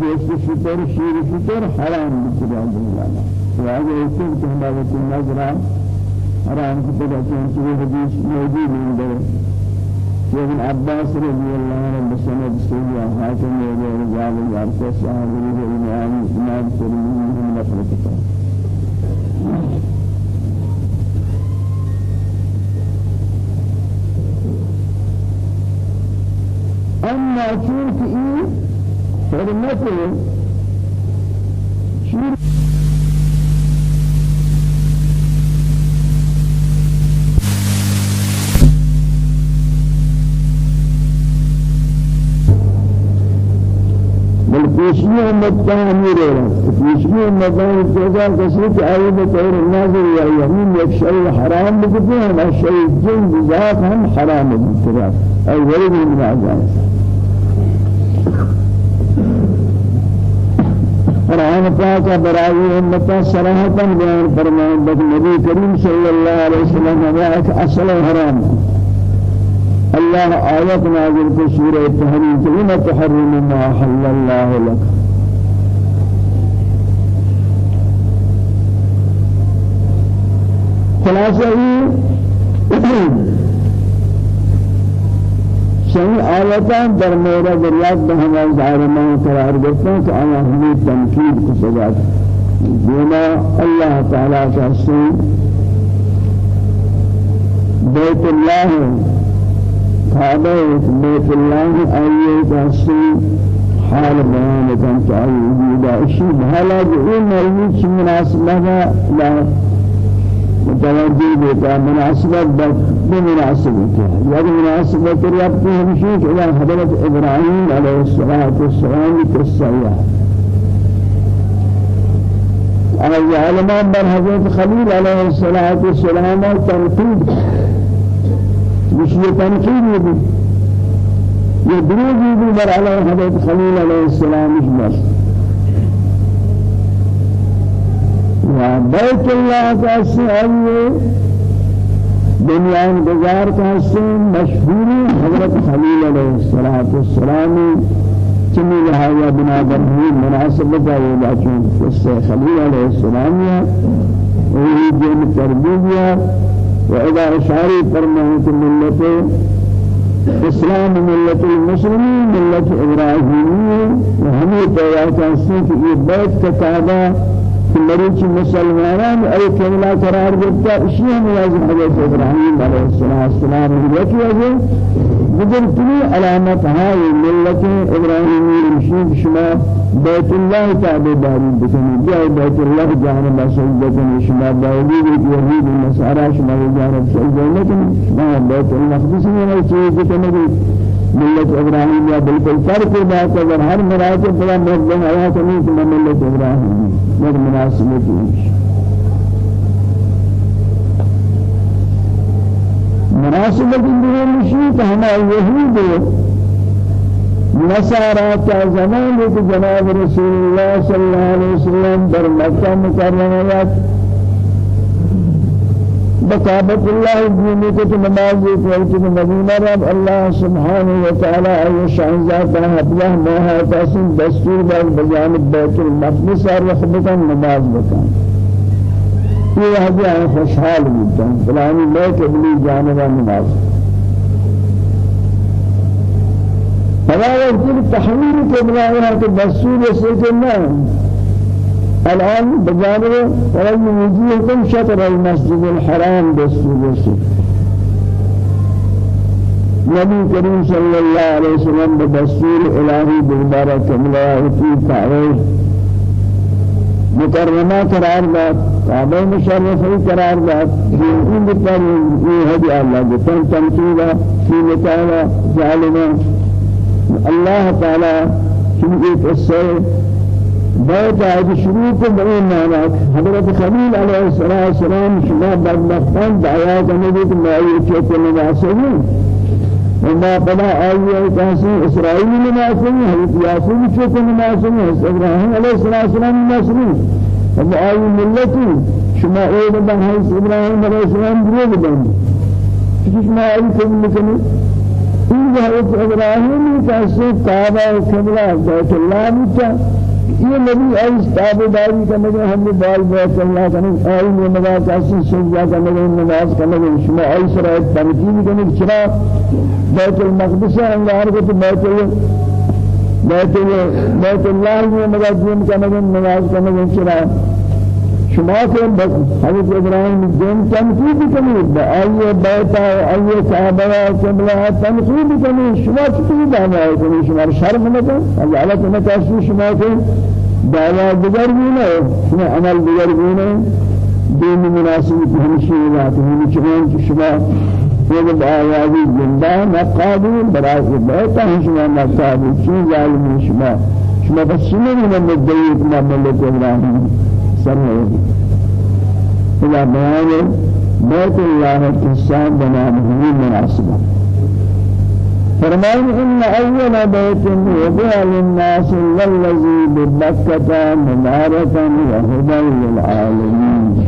بیشتی شکر شیر شکر حرام. بکرہ دیگر يكون كما يكون نظرا حرام كتب أن حديث موجود عند ابن عباس رضي الله عنه بسند سيدنا حاكم ورجال الأرسل صحابي الإمام إمام ترمذي من كتاب أما چونك إيه حرمته شير پیشنی امت کا امیر ہے پیشنی امت کا جزا کسی کہ آئے بطور الناظر یا یمین یک شئی حرام بکتے ہیں اور شئی جن بذات ہم حرام بکتے ہیں اور ورد من آجان قرآن پاک برای امت صراحتا بیان فرمائے بک نبی کریم صلی اللہ علیہ وسلم اصل حرام. ہے الله آيات نازل في سورة التحريم لما تحرم ما حل الله لك. خلاصة شيء آياتان در مورد رياض بهم ظالمان قرار گرفتن آیا ہمیں تنقید کو سزا دینا اللہ تعالی بیت اللہ كعبة بيت الله أيه تحسي حال بيان كان تعالى وجود أشي بهلا جئين مريض شيء مناسبة لا. متوجه بيتا مناسبة بمناسبة. يعني مناسبة ربط همشيك إلى حضرة إبراهيم عليه الصلاة والسلام كالسيئة أي علمان بر حضرت خليل عليه الصلاة والسلام تنقيد مش تنقيد يبي؟ يدروج يبي بر على حضرت خليل عليه السلام مش بس. وبيت الله كاسي دنیا گزار کا حسین مشهور حضرت خلیل علیہ الصلوۃ والسلام چمی لہذا بنا برہی مناسبت ہے لیکن اس سے خلیل علیہ السلام وہی جن تربیت وإذا أشعري فرمانة ملة إسلام ملة المسلمين ملة إبراهيمية وهمي تواتا سيك إبادة كتابة في مريج مسلمان أي كملا قرار جبتا اشياء ملازم حضرت إبراهيم عليه الصلاة والسلام ملة وجه بجرتني علامة هاي ملة إبراهيمية مشيك شما بيت الله تعالى داري بكني جاء بيت الله جانب سجدة شما بأولي يهود النصارى شما جانب سجدة لكن شما بيت المقدس من شيء بكني ملة إبراهيم يا بالكل فرق بات أگر هر مراتب بلا مرد حياة نہیں کہ ملت إبراهيم مر مناسبت مناسبت اندر مشي فهما يهود نصارى زمان جناب رسول الله صلى الله عليه وسلم در مكة مكرمة بقابة الله دینی کو تو نماز ایک وقت مدینہ رب اللہ سبحانہ و تعالی ای شان ذات حفظہ موها تاسم دستور بر بجانب بیت المقدس رخ بکن نماز بکن یہ حدیث خوشحال بودن فلانی لے قبلی جانب نماز فلا وقت تحويل كبراء دستور سيدنا الآن بجانب ولم وجوهكم شطر المسجد الحرام دستور سيدنا نبي كريم صلى الله عليه وسلم بدستور إلهي بالبارة كملا وفي تعويل مكرمة قرار داد كعبة مشرفة قرار داد. این بطر این هدی الله بطن تمثيلا في متعالى ظالما الله تعالى شنو قصة بعد هذا شروع کو بین معنات حضرت خلیل علیہ السلام شما بدبختان دعوات نبی کہ میں یہ چیز نواسوں وما قضى آية كاسي إسرائيل نماسين حضرت ياسين شوك نماسين إبراهيم عليه السلام نماسين وما آية ملتي شما آية بدن حيث إبراهيم عليه السلام بلو بدن شما آية كم لكني حضرت ابراهیم کا سے کعبہ قبلہ بیت اللہ بتا یہ نبی ایس تابعداری کرنے کے ہم نے بال بیت اللہ کرنے آئی میں نماز ایسی سجدہ کرنے کے نماز کرنے کے شما ایس رائت تنقید کرنے کے چرا بیت المقدس انگار کو تو بیت بیت بیت اللہ میں نماز کرنے کے نماز کرنے کے چرا شما کے حضرت ابراہیم دین تنقید کنی آئیے بیتا آئیے صحابہ قبلہ تنقید کنی شما چطور دعوی کنی شما شرم نہ کن اللہ تعالی تاسو شما کے دعوی دیگر بھی نہ شما عمل دیگر بھی نہ دین مناسب ہمشی ذات ہم چون شما یہ دعوی زندہ نقابل برای بیتا شما نقابل چیز ظالم شما. شما بس شما من مدعی ما ملک ابراہیم سر إلى بيان بيت الله الإنسان بنامه مناسبة فرمان إن أول بيت وضع للناس الذي ببكة مباركا وهدى للعالمين.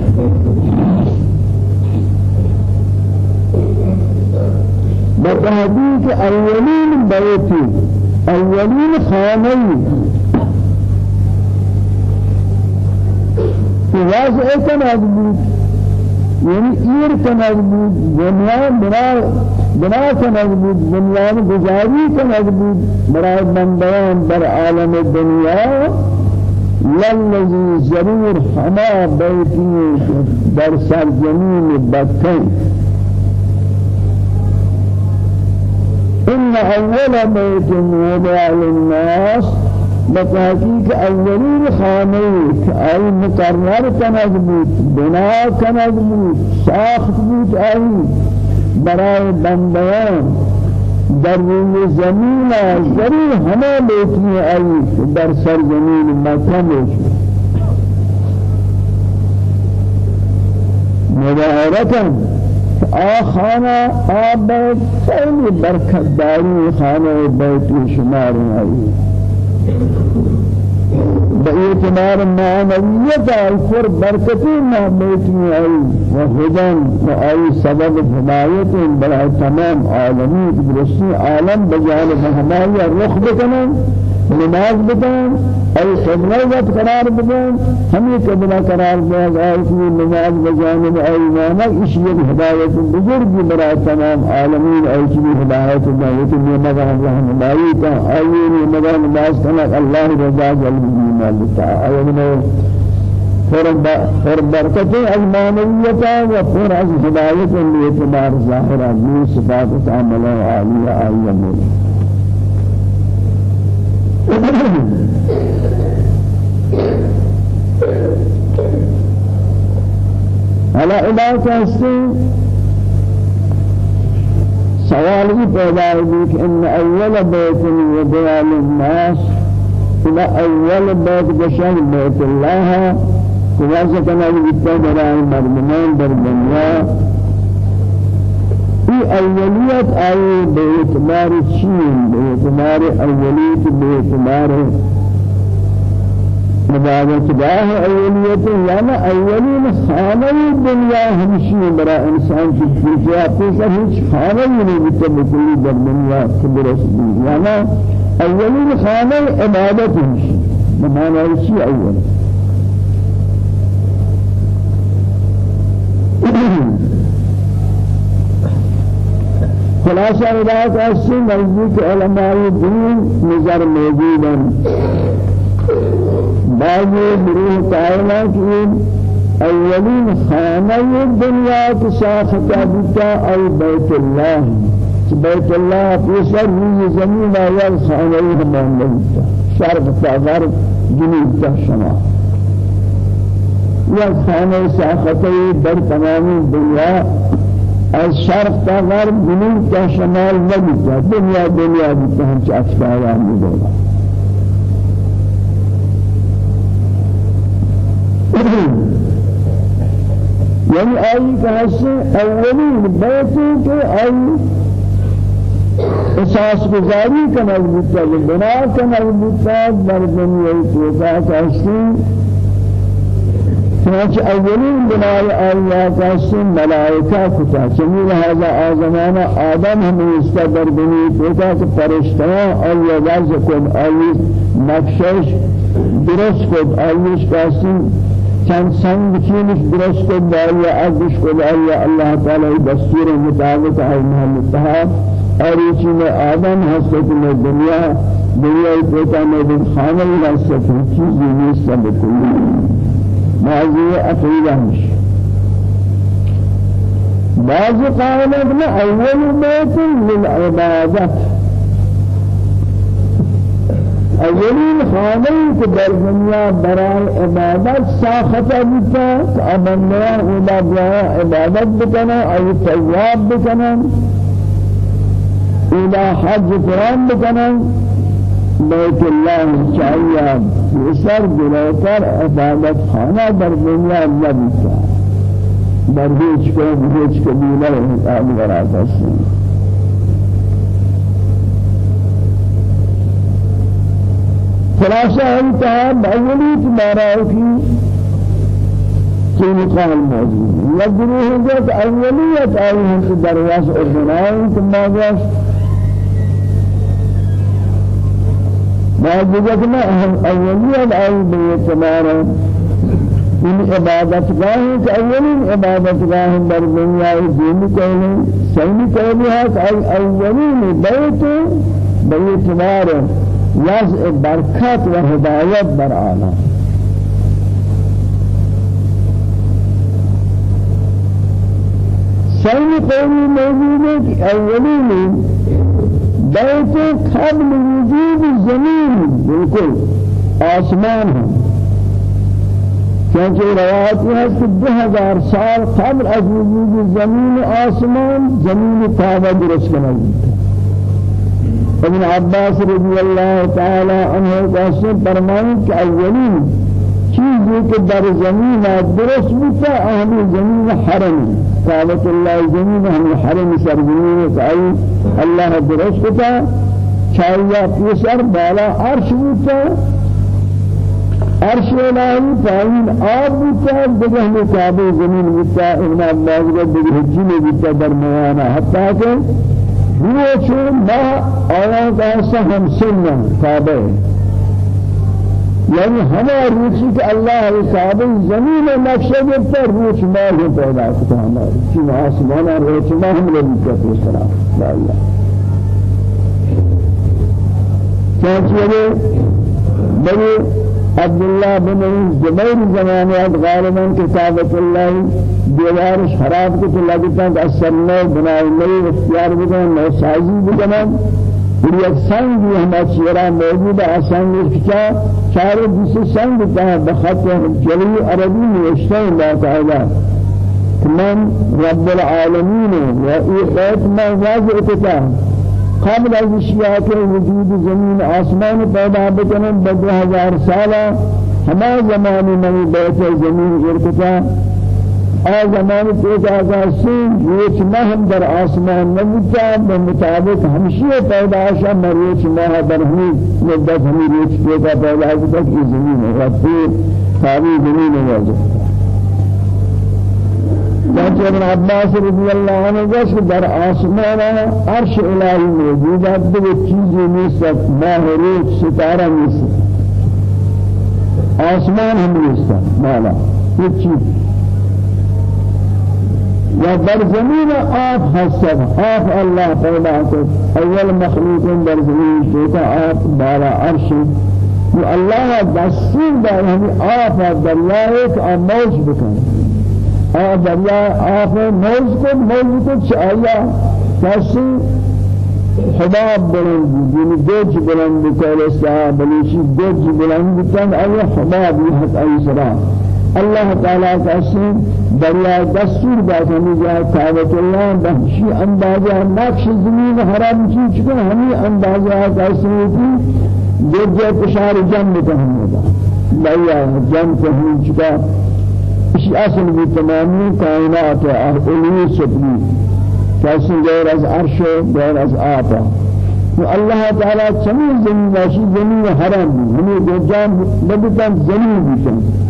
بتحديث أولين بيتي أولين خانين واضح کناد بود. یعنی ایر کناد بود. دنیا بنا بنا کناد بود. دنیا گزاری کناد بود. برای بندیان بر عالم دنیا. للذی ضرور ہما بیتی در سرزمین بکن إن أول بيت وضع للناس بتحقیق اولین خانه ای مقرر کنند بود بنا کنند بود ساخت بود ای برای بندیان در روی زمین ضرور همه بیتی ای در سرزمین مکه میشه مبارکا آخانا آب خیلی برکت داری خانه بیت شمار ای بإعتبار معنویت الفر برکتی محبوبی آئی و هدن و آئی سبب هدایت برای تمام عالمی درستی عالم بجال مهمایی رخ بکنن نماز بدن أي وقت قرار بدن همي قبلة قرار بدن أي نماز بجانب أي مانا إشي هداية بزرگ برای تمام عالمين أي في هداية بدن يتم مدى الله نمائيتا أي مدى نماز كنك الله رضا جل بجينا لتا أي من فر بركته المانوية وفر از هداية لإتبار ظاهرة من صفات عمله عالية آية على پیدا ہوئی کہ ان اول بیت وضع للناس إلى اول بیت بشان بیت الله يبقى برای مردمان در دنیا في أولية أي باعتبار الشين باعتبار أولية باعتبار مبادرة باه أولية يعني أولين خانة الدنيا همشي برا إنسان في الدنيا بيسا هيش خانة ينبت بكل در الدنيا كبرس يعني أولين خانة عبادة همشي بمعنى الشيء أول؟ خلاصہ عبادت اسی نزدیک علماء دین نظر موجودا بعض بروح قائلہ کی اولین خانہ الدنیا کی ساخت بتا آی بیت اللہ بیت اللہ پیسر روی زمین آیال خانہ بتا شرق تا غرب جنوب تا شمال. یا خانہ ساخت در تمام دنیا. از شرق تا غرب جنوب تا شمال نبیتا دنیا دنیا بیتا ہم چا افکارا میدولا یعنی آئی کہ ہسے اولین بیتی کہ آئی أساس گزاری کا مضبوطہ بنا کا مضبوطہ در دنیا توقع کا چنانچہ اولین بنای آیات اسم ملائکہ کتا چمی لہذا آزمانا آدم ہمیں اس کا دربنی کتا کہ فرشتیاں آیا وز کن آئی نقشش درست کن آئیش کاسی چند سنگ چینش درست کن آیا عزش کن آیا اللہ تعالی دستور مطابق محمد تہا اور یہ چیز آدم حسد میں دنیا؟ دنیا کتا میں دن خانہ حسد چیزی نیست بکلی موضوع عقيدة مش بعض قائلنا أول بيت للعبادة اولین خانه که در دنیا برای عبادت ساخته بوده که امنیا اولا بیا عبادت بکنن ای ثواب بکنن اولا حج قرآن بکنن. بیت الله چاہیے بسر بلوتر عبادت خانہ در دنیا نبیتا در هیچ کو هیچ قبیله آدگر آتشن خلاصہ انتہا اولیت بارہ کی كل قال موجود. يجري هذا أولية أيهم في درواس أبنائهم ثم جاء بعد جگنا اہم اولیت آئی بے تمارا ان عبادت گاہ کہ اولین عبادت گاہ در دنیا دین کہنے سیمی کہنے ہے کہ اولین بیت بیت مار وضع برکت و ہدایت بر موجود ہے بیت قبل وجود زمین بالکل آسمان ہے۔ چونکہ روایت ہے دو ہزار سال قبل از وجود زمین آسمان زمین کعبہ درست کرنا ابن عباس رضی اللہ تعالی عنہ کا کہ اولین چیزی کہ در زمین درست بتا اہل زمین حرم قالت اللہ زمین ہم حرم سرزمین ہے اللہ درست بتا چاہیے پیسر بالا عرش بتا عرش الہی پائین آب بتا دیگه کعبہ زمین بتا ابن عباس کو دیگه حجی میں بتا درمیانا حتی وہ چون ما آیا کا ہم سنن. کعبہ یعنی ہمارا روچی کہ اللہ حساب زمین نقشہ گفتا روچ مال ہی پیدا کرتا ہمارا چین آسمانا روچ مال ہم لگی کرتے طرح لا اللہ چانچہ بني عبداللہ بن زبیر زمانیات غالباً کتابت اللہ دیوار خراب کو لگتا کہ اثر نو بنائی نئی اختیار بکن نو سازی بکنن پھر یک سنگ بھی ہمارا چہرہ موجود ہے سنگ کیا چاروں دوسرے سنگ کا بخط جلی عربی میں اللہ تعالی من رب العالمین و ایقات ما واضح کتا قبل از اشیاء کے وجود زمین آسمان پیدا بکنن بدو ہزار سالہ ہمارے زمانے میں بیت زمین ارتقا آزمان تیز آزاسین روچ مهم در آسمان نبوتا بمطابق ہمشی پیدا شا مروچ ماه در ہمی مدت ہمی روچ تیزا پیدا شا کی زمین رفیر تابی زمین واجب جانچہ ابن عباس رضی اللہ عنہ جس در آسمان عرش الہی موجود ہے دو چیزی نیست ماہ روچ ستارہ نیست. آسمان ہم نیست. مالا. یہ چیز. یا در زمین آب حسب آب الله پیدا کرد اول مخلوق در زمین دیتا آب بالا عرش. و الله دستور دار ہمیں آب دریا ایک موج بکن. آب دریا آب موج کو موج کو چاہیا کسی خدا بلند یعنی دوج بلند بکل استعاب بلیشی دوج بلند بکن آیا خدا بیحت ای سرا الله تعالی کا دریا دستور داتا مجھے کعبۃ اللہ بہشی اندازہ نقش زمین حرام کی چکے ہمیں اندازہ کا سین کی جو جو پشار جنب ہم ہوگا دریا جنب ہم چکا. اسی اصل بھی تمامی کائنات اور علوی کیسے غیر از عرش غیر از آتا تو اللہ تعالی چمی زمین واشی زمین حرام بھی ہمیں دو جان بدتن زمین بھی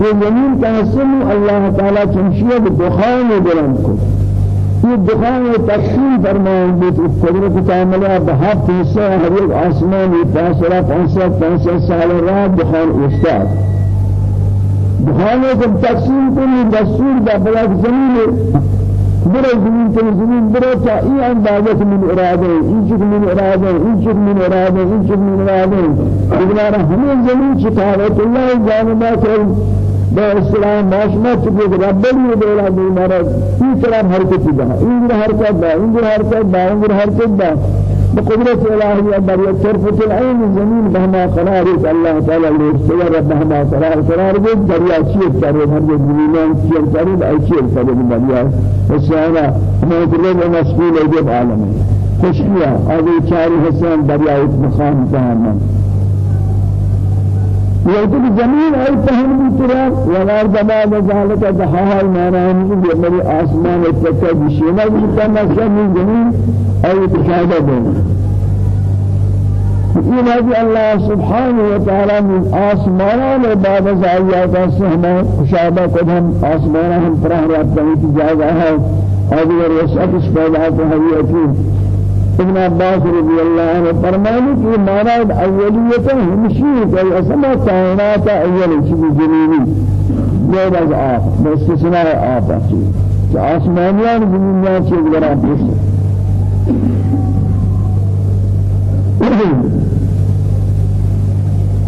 یہ زمین کا حسن اللہ تعالی چمشیہ دخان بلند کو. یہ دخان تقسیم فرمائیں گے تو قدرت کاملہ بہت حصہ ہر ایک آسمان یہ فاصلہ پانسٹھ پانسٹھ سال رات دخان استاد دخان کو تقسیم کرنے دستور دا بلاک زمین برو زمین تو زمین برو تا این اندازه من اراده این چیز من اراده این چیز من اراده این چیز من اراده اگر همه زمین چطورت الله جانبا کر با اسلام ماشمت چکه ربی دولا دی مرد این طرف حرکت دا این حرکت دا این حرکت دا این حرکت دا بقدرة الله بريء طرفة العين زمين بهما قرار الله تعالى الاستوى بهما قرار قرار بود. دریا چیه کرده هر زمینان چیه کرده ای چیه کرده دریا وسیانا موجود مسئول ایجاب عالمه. خوشیا آگه چاری حسین دریا مقام تماما يقول زمين أي فهم بترى ولا بعد ذلك دحاها المعنى. من يمر آسمان اتكا بشينا. بيتنا من زمين أي تشاهد بين إن هذه الله سبحانه وتعالى من آسمان بعد ذلك سهما. خشابة قدهم آسمان هم فرح رابطة في جاهها هذه الرسالة سبحانه وتعالى ابن عباس رضي الله عنه فرمانے کہ مانا اولیت ہمشی ہے اسما کائنات اول شبه زمینی غیر از آپ مستثنا آپ کی کہ آسمانیان زمینیاں چیز بنا پیش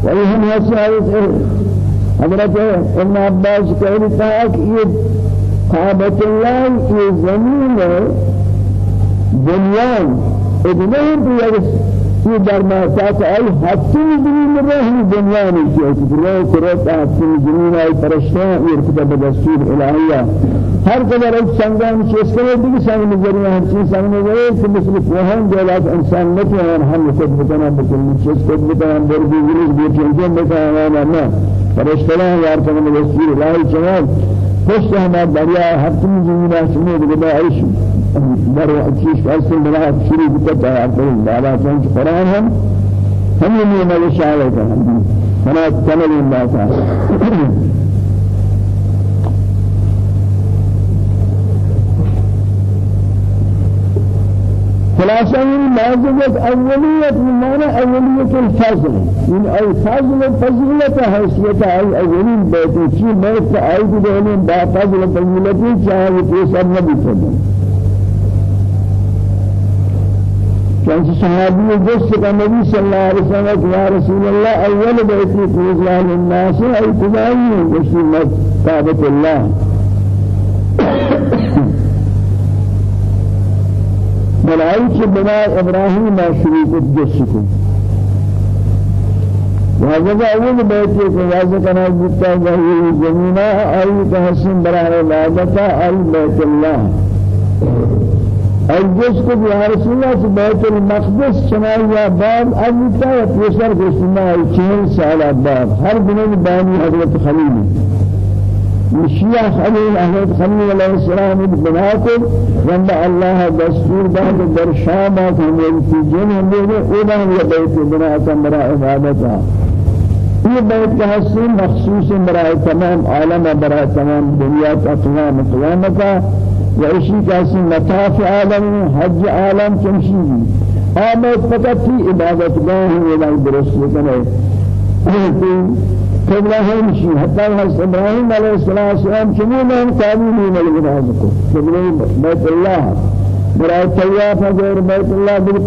وَإِهِمْ يَسْعَرِسْ حضرت ابن عباس کہلتا ہے قابة الله قابط زمينه دنیا ادنه هم پیش یہ درمیان ساتھ آئی حتی زمین رہی دنیا میں کیا کہ روح کرت حتی زمین آئی پرشتان ارتدہ بدستور الہیہ ہر قدر ایک سنگان چیز کرے دیگی سنگ نظریہ ہر چیز سنگ نظریہ کہ مثل فوہن دولات انسان نتی ہیں ہم خود بتنا بکل چیز خود بتنا بردی گلیز بیٹی انجام بتنا وانا نا پرشتان یار کم بدستور الہی چنان پشت ہمارے دریا حتی زمین آئی سنے دیگی بہت در چیز کسی بنا شروع بکتا ہے اپنے بالا چنچ قرآن ہم ہم یہ نیمہ شاعر کریں فلا تمل اللہ تعالی خلاصة لازمت أولية بمعنى أولية الفضل. من أي فضل فضيلة حيثية. أي أولين بيت شيء بيت أي بدون با فضل فضيلة شاهد يسر نبي فضل كان صحابي جس كان النبي صلى الله عليه وسلم يا رسول الله أول بيتي إسلام الناس أي تبعي وشي كعبة الله. *coughs* بلعيش بناء إبراهيم شريك الجسكم وهذا أول بيتي كذا كان جبتا وهي زمينة أي تحسن برا عبادة أي بيت الله. الجس کو یا رسول اللہ سے بیت المقدس چنایا بعد اب تا پیسر کو سنا چهل سال بعد ہر دن بانی حضرت خلیل. مشیع خلیل حضرت خلیل علیہ السلام بنا کو رب اللہ دستور بعد در شام ہم في جن ہم نے اولا یہ بیت بنا تمرا عبادت یہ بیت کا حسین مخصوص برائے تمام عالم برائے تمام دنیا کا تمام قیامت وعشي كاسي مطاف عالم حج عالم تمشي آمد فقط في عبادت گاه ولا درست کنه. قبله همشي حتى حضرت إبراهيم عليه الصلاة والسلام من قانوني الجناز کو قبله بيت الله. برای طواف غیر بیت الله بل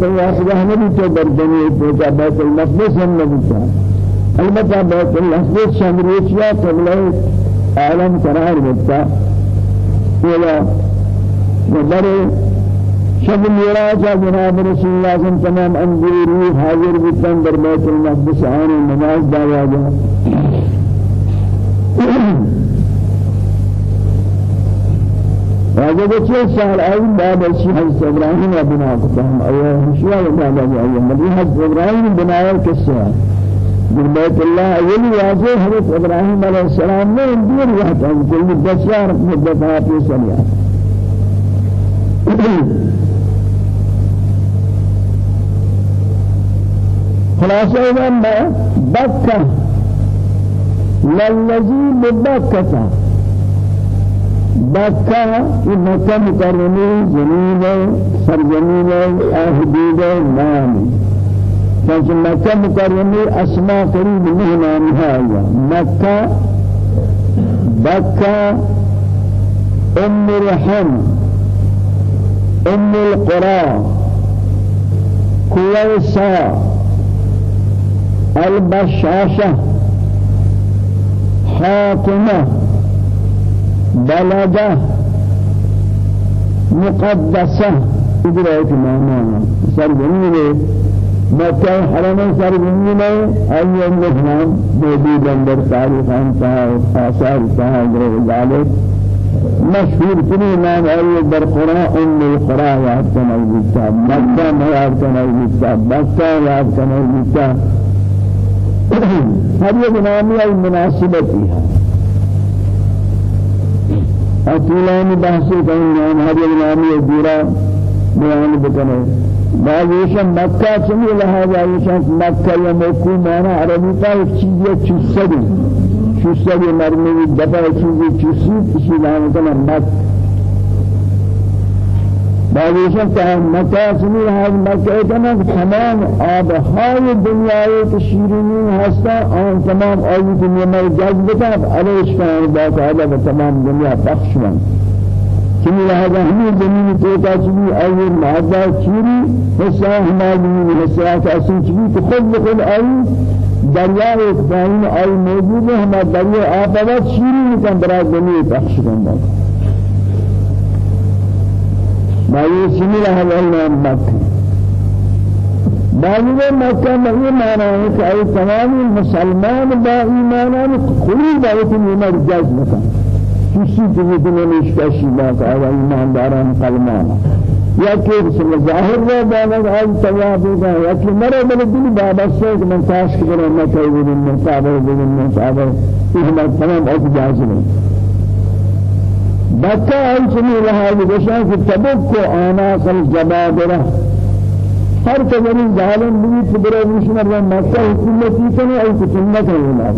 جاه نبی تو بردنی تو بیت المقدس هم نبی تو. البته بیت المقدس شمریشیا قبله عالم قرار بتا ولا ودر شب میراج جناب رسول الله صلی اللہ علیہ وسلم تمام انبیاء حاضر بتن در بیت المقدس آن نماز دعوا جا هذا بچه سال أي بعد الشيء حضرت إبراهيم بنا كتام أيه مشوا بعد أيه مدي حضرت إبراهيم بنا الكسر من بيت الله أول واجه حضرت إبراهيم عليه السلام من دير واحد كل دسار مدة في سنة خلاصة من بكة للذي ببكة بكة مكة مكرمة زمينة سرزمينة أهديدة نامي. فانت مكة مكرمة أسماء قريب من نامها مكة. بكة أم رحم أم القرى كويسة البشاشة حاكمة بلدة مقدسة. إدراك معناها سرزمين مكة حرم سرزمين أي نحن موجودا در تاريخ أنتها آثار تها ذلك مشهور تنی نام أي در قرآن أم الكتاب مكة ما يا كان الكتاب مكة يا كان الكتاب. *clears throat* هذه نامي المناسبة فيها. أطولان بحث كان هذه نامي دورا بيان بكنه بعضیشان مکه چمی لحاظ آیشان مکه یا مکو مانا عربی کا ایک چیز ہے چوسدی چوسدی مرمی دفع چیزی چوسی کسی کنا مکه بعضیشان که مکه چمی لحاظ مکه کنا تمام آبهای دنیای تشیرینی هستا آن تمام آیی دنیا میں جذب کن علیش کن باقاعدہ تمام دنیا پخش کن چنی لہذا ہمیں زمین توتا چلی آئی مادہ چیری حصہ ہماری حصہ کسی چلی تو خود بخود آئی دریا ایک دائن آئی موجود ہے ہمارا دریا آفادات چیری نکن برای زمین پخش کن باقا بائی چنی لہذا اللہ مکہ بعضی مکہ میں مانا ہے کہ ای تمام مسلمان با ایمانان خلی باید ایمان جذب کن کسی چیزی که نمیشکشی باق آیا ایمان داران قلمانا یا کہ ظاہر رہ بالا آج تیاب ہوگا یا کہ مرے بلے دل بابا سے کہ من کے بنا میں کئی دن من صابر دن من صابر یہ ہمارے تمام اوت جاز نہیں بکا ہے چنی رہا ہے گشان کہ تبک کو آنا کل جبابرہ ہر کبھی ظالم بھی تبرہ مشمر مکہ حکومتی کنے اور کچھ نہ کرے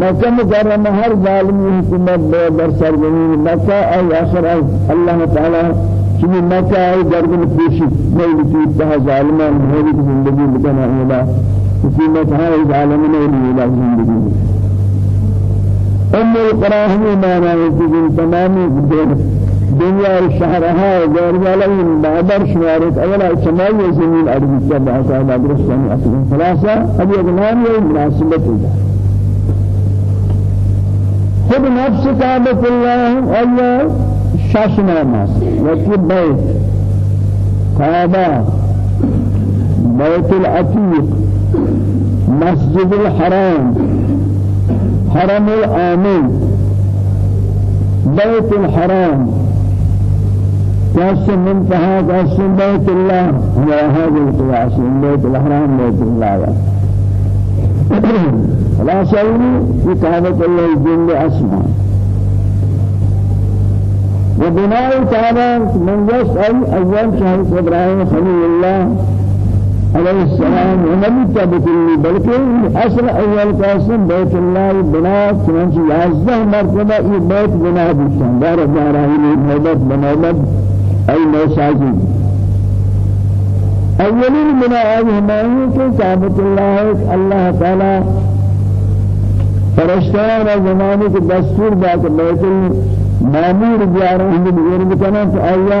مکہ مکرمہ ہر ظالم حکومت بے در سرزمین۔ مکہ ای آخر اللہ تعالی چنی مکہ ای گردن پوشی نہیں کی تہ ظالمان میری زندگی بکنا ہے حکومت ہے ظالم نے لی زندگی ام القرآن ہمیں مانا ہے کہ تمامی دنیا شہرها غیر والین بابر شمارت اولا سمائی زمین عربی کا باقاعدہ درستانی أصلا خلاصہ اب یہ نام یہ مناسبت ہے خود نفس كعبة الله الله شاشنا ناس وكي بيت كعبة بيت العتيق مسجد الحرام. حرم الآمن بيت الحرام. قاسم منتهى قاسم بيت الله. هو هذا القياس بيت الحرام بيت الله. لا شيء في كتابة الله جل أسماء وبناء تعالى من جس أي أول شهر إبراهيم خليل الله عليه السلام ونبي تبكي بلکہ اصل اول قاسم بيت الله بنا چنانچہ یازدہ مرتبہ یہ بیت بنا بشان دار دارہی محبت بنابت أي موساجی اولین بنا آج ہماری کہ کعبت اللہ اللہ تعالی فرشتیان زمانے کے دستور المامور جارہ ہم بکنا تو آیا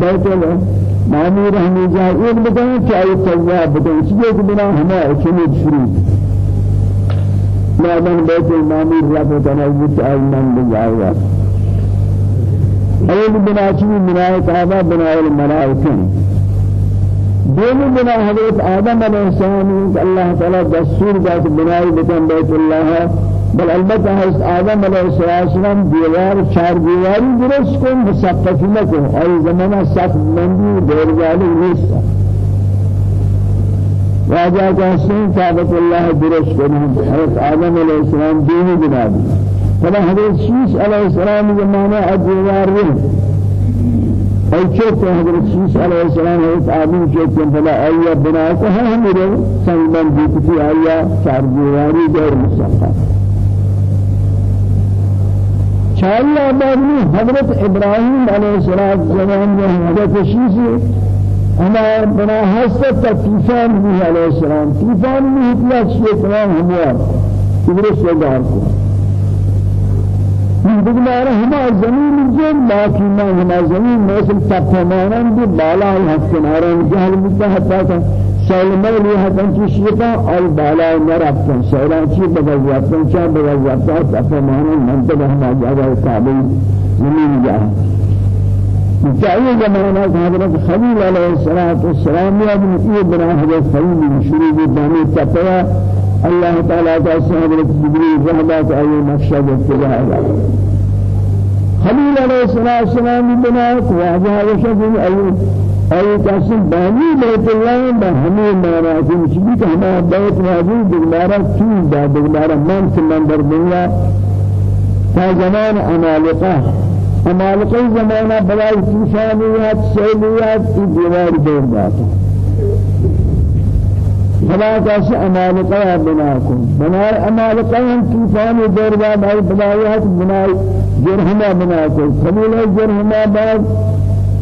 بیت المامور ہم جا ایک بکنا چاہیے تواب بکنا اس کہ بنا ہمیں اچھنی شروع مادن بیت المامور رب تنویت آئیمان بجائے اول بنا چیز بنا کعبہ بنا الملائکہ دونوں بنا حضرت آدم علیہ السلام اللہ تعالی دستور ذات بنائی بکن بیت اللہ۔ بل البتہ حضرت آدم علیہ السلام دیوار چار دیواری درست کن مسقف نکن. اور زمانہ سخت مندی دور والی نیست واجہ کہسیں کعبت اللہ درست کن حضرت آدم علیہ السلام دینی بنا دی فلا حضرت شیش علیہ السلام زمانہ دیوار رہے أي شيء حضرت شيش عليه السلام حضرت آدم شيء فلا أي بنا كها هم يرو سنبن جيتي أي شعر جواري غير مصطفى چاہیے بعد میں حضرت ابراہیم علیہ السلام میں حضرت شیسی ہمارا بنا حسد تا طوفان بھی علیہ السلام۔ طوفان بھی اتنا چیئے تمام ہموار ادرس سے دار کو بگمارا ہما زمین جن باقی ما ہما زمین مثل تپمانان بھی بالا حق کناران جہل بتا حتا سیل مولی حتن چیشیتا اور بالا نرفتن سیلان چی بغضیاتن چا بغضیاتن تپمانان منطقہ ہما جاگہ کعبی زمین جاہا چاہیے زمانہ حضرت خلیل علیہ السلام یا ابن یہ بنا حضرت خلیل شروع دانی تپیا الله تعالى تعالى حضرت جبريل رحمة أي مقصد اتجاه خليل عليه الصلاة والسلام بناك واجه وشد أي قسم باني بيت الله بهمي مانا كم شيء كهما بيت موجود دغمارا كين دا دغمارا من سمن در دنيا تا زمان أمالقة. أمالقة زمانة بلاي طوفانيات سيليات الدوار دور داتا فلا کاش امالقہ بنا کو بنا امالقہ ہم طوفان دور بعد آی بنایات بنا جرہما بنا کو قبول جرہما بعد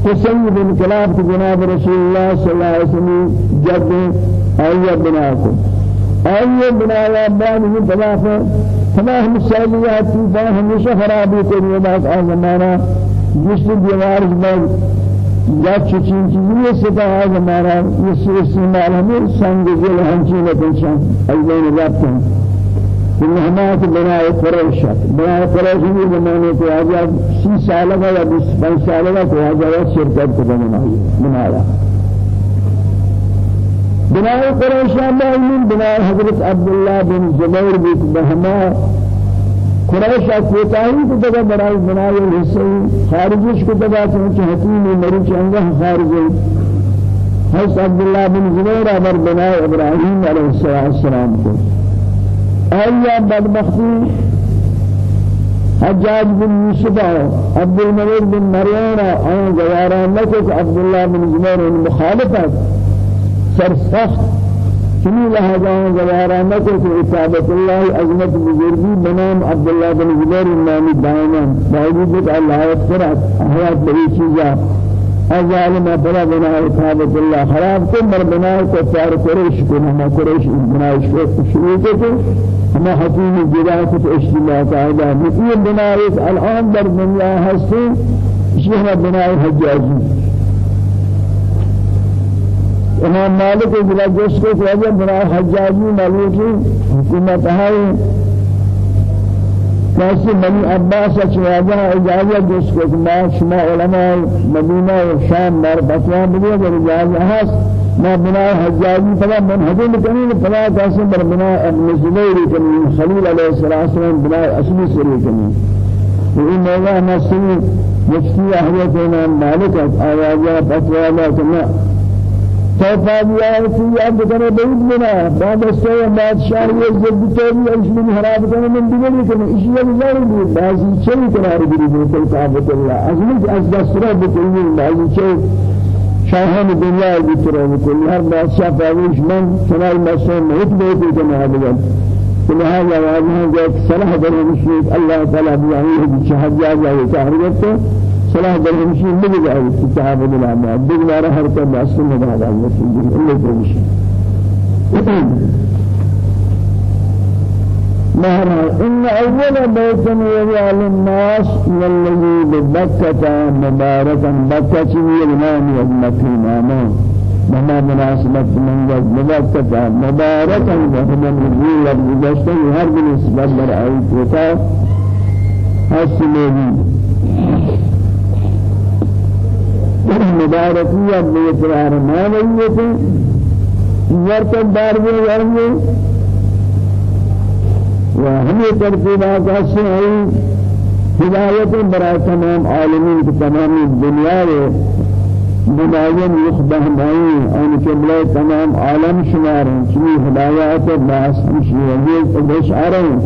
حسین بن کلاب کی جناب رسول اللہ صلی اللہ علیہ وسلم جد ای بنا کو ای بنا بعد یہ بنا کو تمام مسائلیات طوفان ہمیشہ خرابی کو یہ بات زمانہ جس دیوار میں یا چچین چیزی ستا ہے ہمارا یہ استعمال ہمیں سنگ دل ہنچین پنچان ایلین رابطن کہ ہمات بنائے قریش بنائے قریش بھی زمانے کو آجا سی سال کا یا پانچ سال کا کو آجا شرکت کو بنایا بنائے قریش بن زبیر بھی بہما قریش کوتاہی کو برای بنائے حصے خارجش کو دگا چونکہ حکیم مری چنگا خارج. حضرت عبداللہ بن زبیر ابر بنائے ابراہیم علیہ السلام. کو ایا بدبختی. حجاج بن یوسف عبد الملك بن مريم اور گوارا نکس عبداللہ بن زبیر مخالفت سرسخت. چنی لہذا گوارا نہ کہ اصابت اللہ عظمت بزرگی بنام عبداللہ بن زبیر نامی دائما باوجود اللہ اخترت حیات بری چیزا. ظالم فلا بنا اصابت اللہ خراب کو مر بنا کو چار قریش کو ہم قریش بنا شروع کو ہم حکیم جدا کو اجتماع قاعدہ یہ بنا الآن در دنیا ہستی شیخ بنا حجاجی. امام مالک جلا جس کو کہ بنا حجاجی مالکی حکومت ہے کیسے بنی عباس اچواجہ اجازت جس کہ ما شما علماء مدینہ و شام مار بطوان بگئے اگر اجازت ہست ما بنا حجاجی فلا منحجم کنی فلا کیسے بر بنا ابن زبیر کنی خلیل علیہ السلام بنا اصلی سری کنی وإن الله نصر يفتي أهلية إمام مالك آيات فتوى كما یاد کرے بہت بنا بعد یہ جب تو بھی اس میں خراب کرنے من دینے کہ اسی اللہ بھی بازی چلی کنار گری تو کعبۃ اللہ ازمت از بازی چلی شاہان دنیا کی طرح بکلی ہر بادشاہ پاویش من کنار مسئول محیط بیتی کنار بگن لهذا واجه جاءت صلاح درمشيك الله تعالى بيعيه بشهادة جاء تعرفته صلاح بالمشي من جاء كتاب العلماء بجوار حركة بأصل هذا المسلم إلا بالمشي مهرا إن أول بيت وضع للناس والذي ببكة مباركا. بكة الإمام والمكي إماما بما مناسبة من جد مبكة مباركا. من لفظ جشته هر بالنسبة لرأي كتاب السلمي مبارکیت میں اقرار مانویے تھے ورتب دار بھی أسمعي هداية برای تمام عالمين في تمام الدنيا بنايم يخبه معي أن كبلا تمام عالم شمار شمي هدايات الناس مشي وهي إشعارين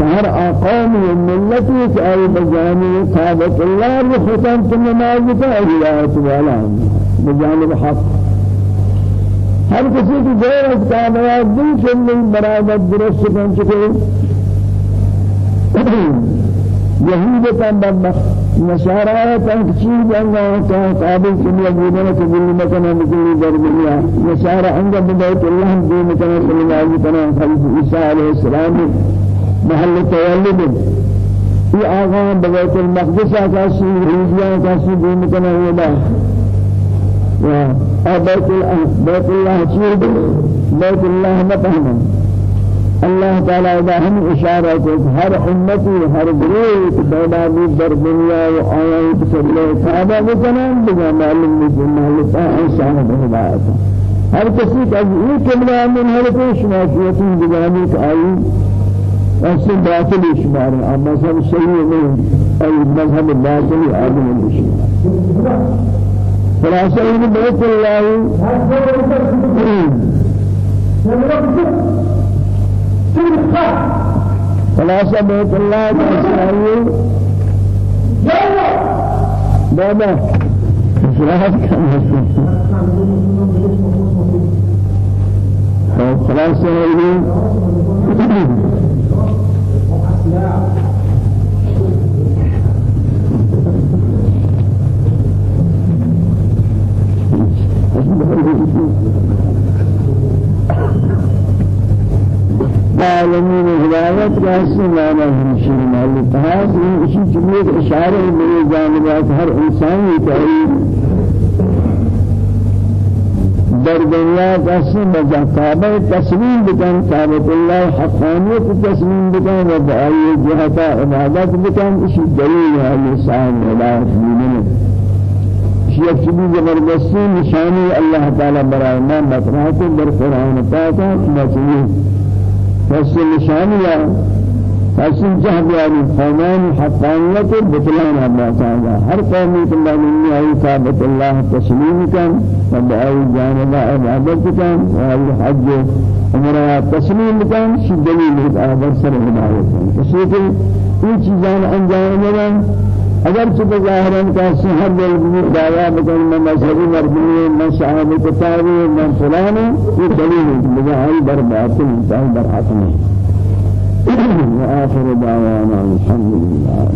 فهر آقام الملة كأي بجانب ثابت الله لختم النماز كأهلات والا بجانب حق. ہر کسی کی غیر از کامیاب دل چلنے برابر درست کن كان بابا نصارى كان كثير جانا كان قابل كم يقولون كبير مكان مكان دربيا نصارى عند بداية الله دين مكان صلى الله عليه وسلم خليفة عيسى عليه السلام. محل تولد. في آغام بيت المقدس كاسي ريزيا كاسي هذا وبيت الله بيت الله شيء بيت الله ما فهمه الله تعالى إذا هم إشارة هر أمتي هر بريد بيدا در دنيا وآيات سبيل كعبة بكنان بجا معلوم مثل مهلتا إنسان بهداية هر کا یہ کمرہ من شناسیت بجانی کا آئی اصل باطل شمار أما سب صحیح نہیں ای مذهب باطل آدم الشمار خلاصہ ان بیت اللہ خلاصة بيت الله إسرائيل. بابا إسرائيل. كان هدايت راسي معنى همشير مالي تهاس من اشي جملة اشارة من جانبات هر انسان يتعي در دنیا قسم بجا کعبہ تسلیم بکن کعبۃ اللہ حقانیت تسلیم بکن و بآئی جہتا عبادت بکن. اسی دلیل ہے لسان ہدایت دینے شیخ چیزی زبردستی نشانی اللہ تعالی برائے ما مطرح در قرآن پاک. ہے فصل نشانية فصل جهد يعني قومان حقانية بطلان الله تعالى هر قومي كلا من أي ثابت الله تسليم كان وبأي جانب عبادت كان وأي حج عمره تسليم كان شي دليل هداية سر هداية كسيكل إن چیزان انجام دادن اگر چه ظاهرا کا ہر دل دعوا بکن میں مذہبی مردمی میں صاحب کتابی میں فلان یہ دلیل ہے مجھے برباد انتہائی برحق نہیں وآخر دعوانا الحمد لله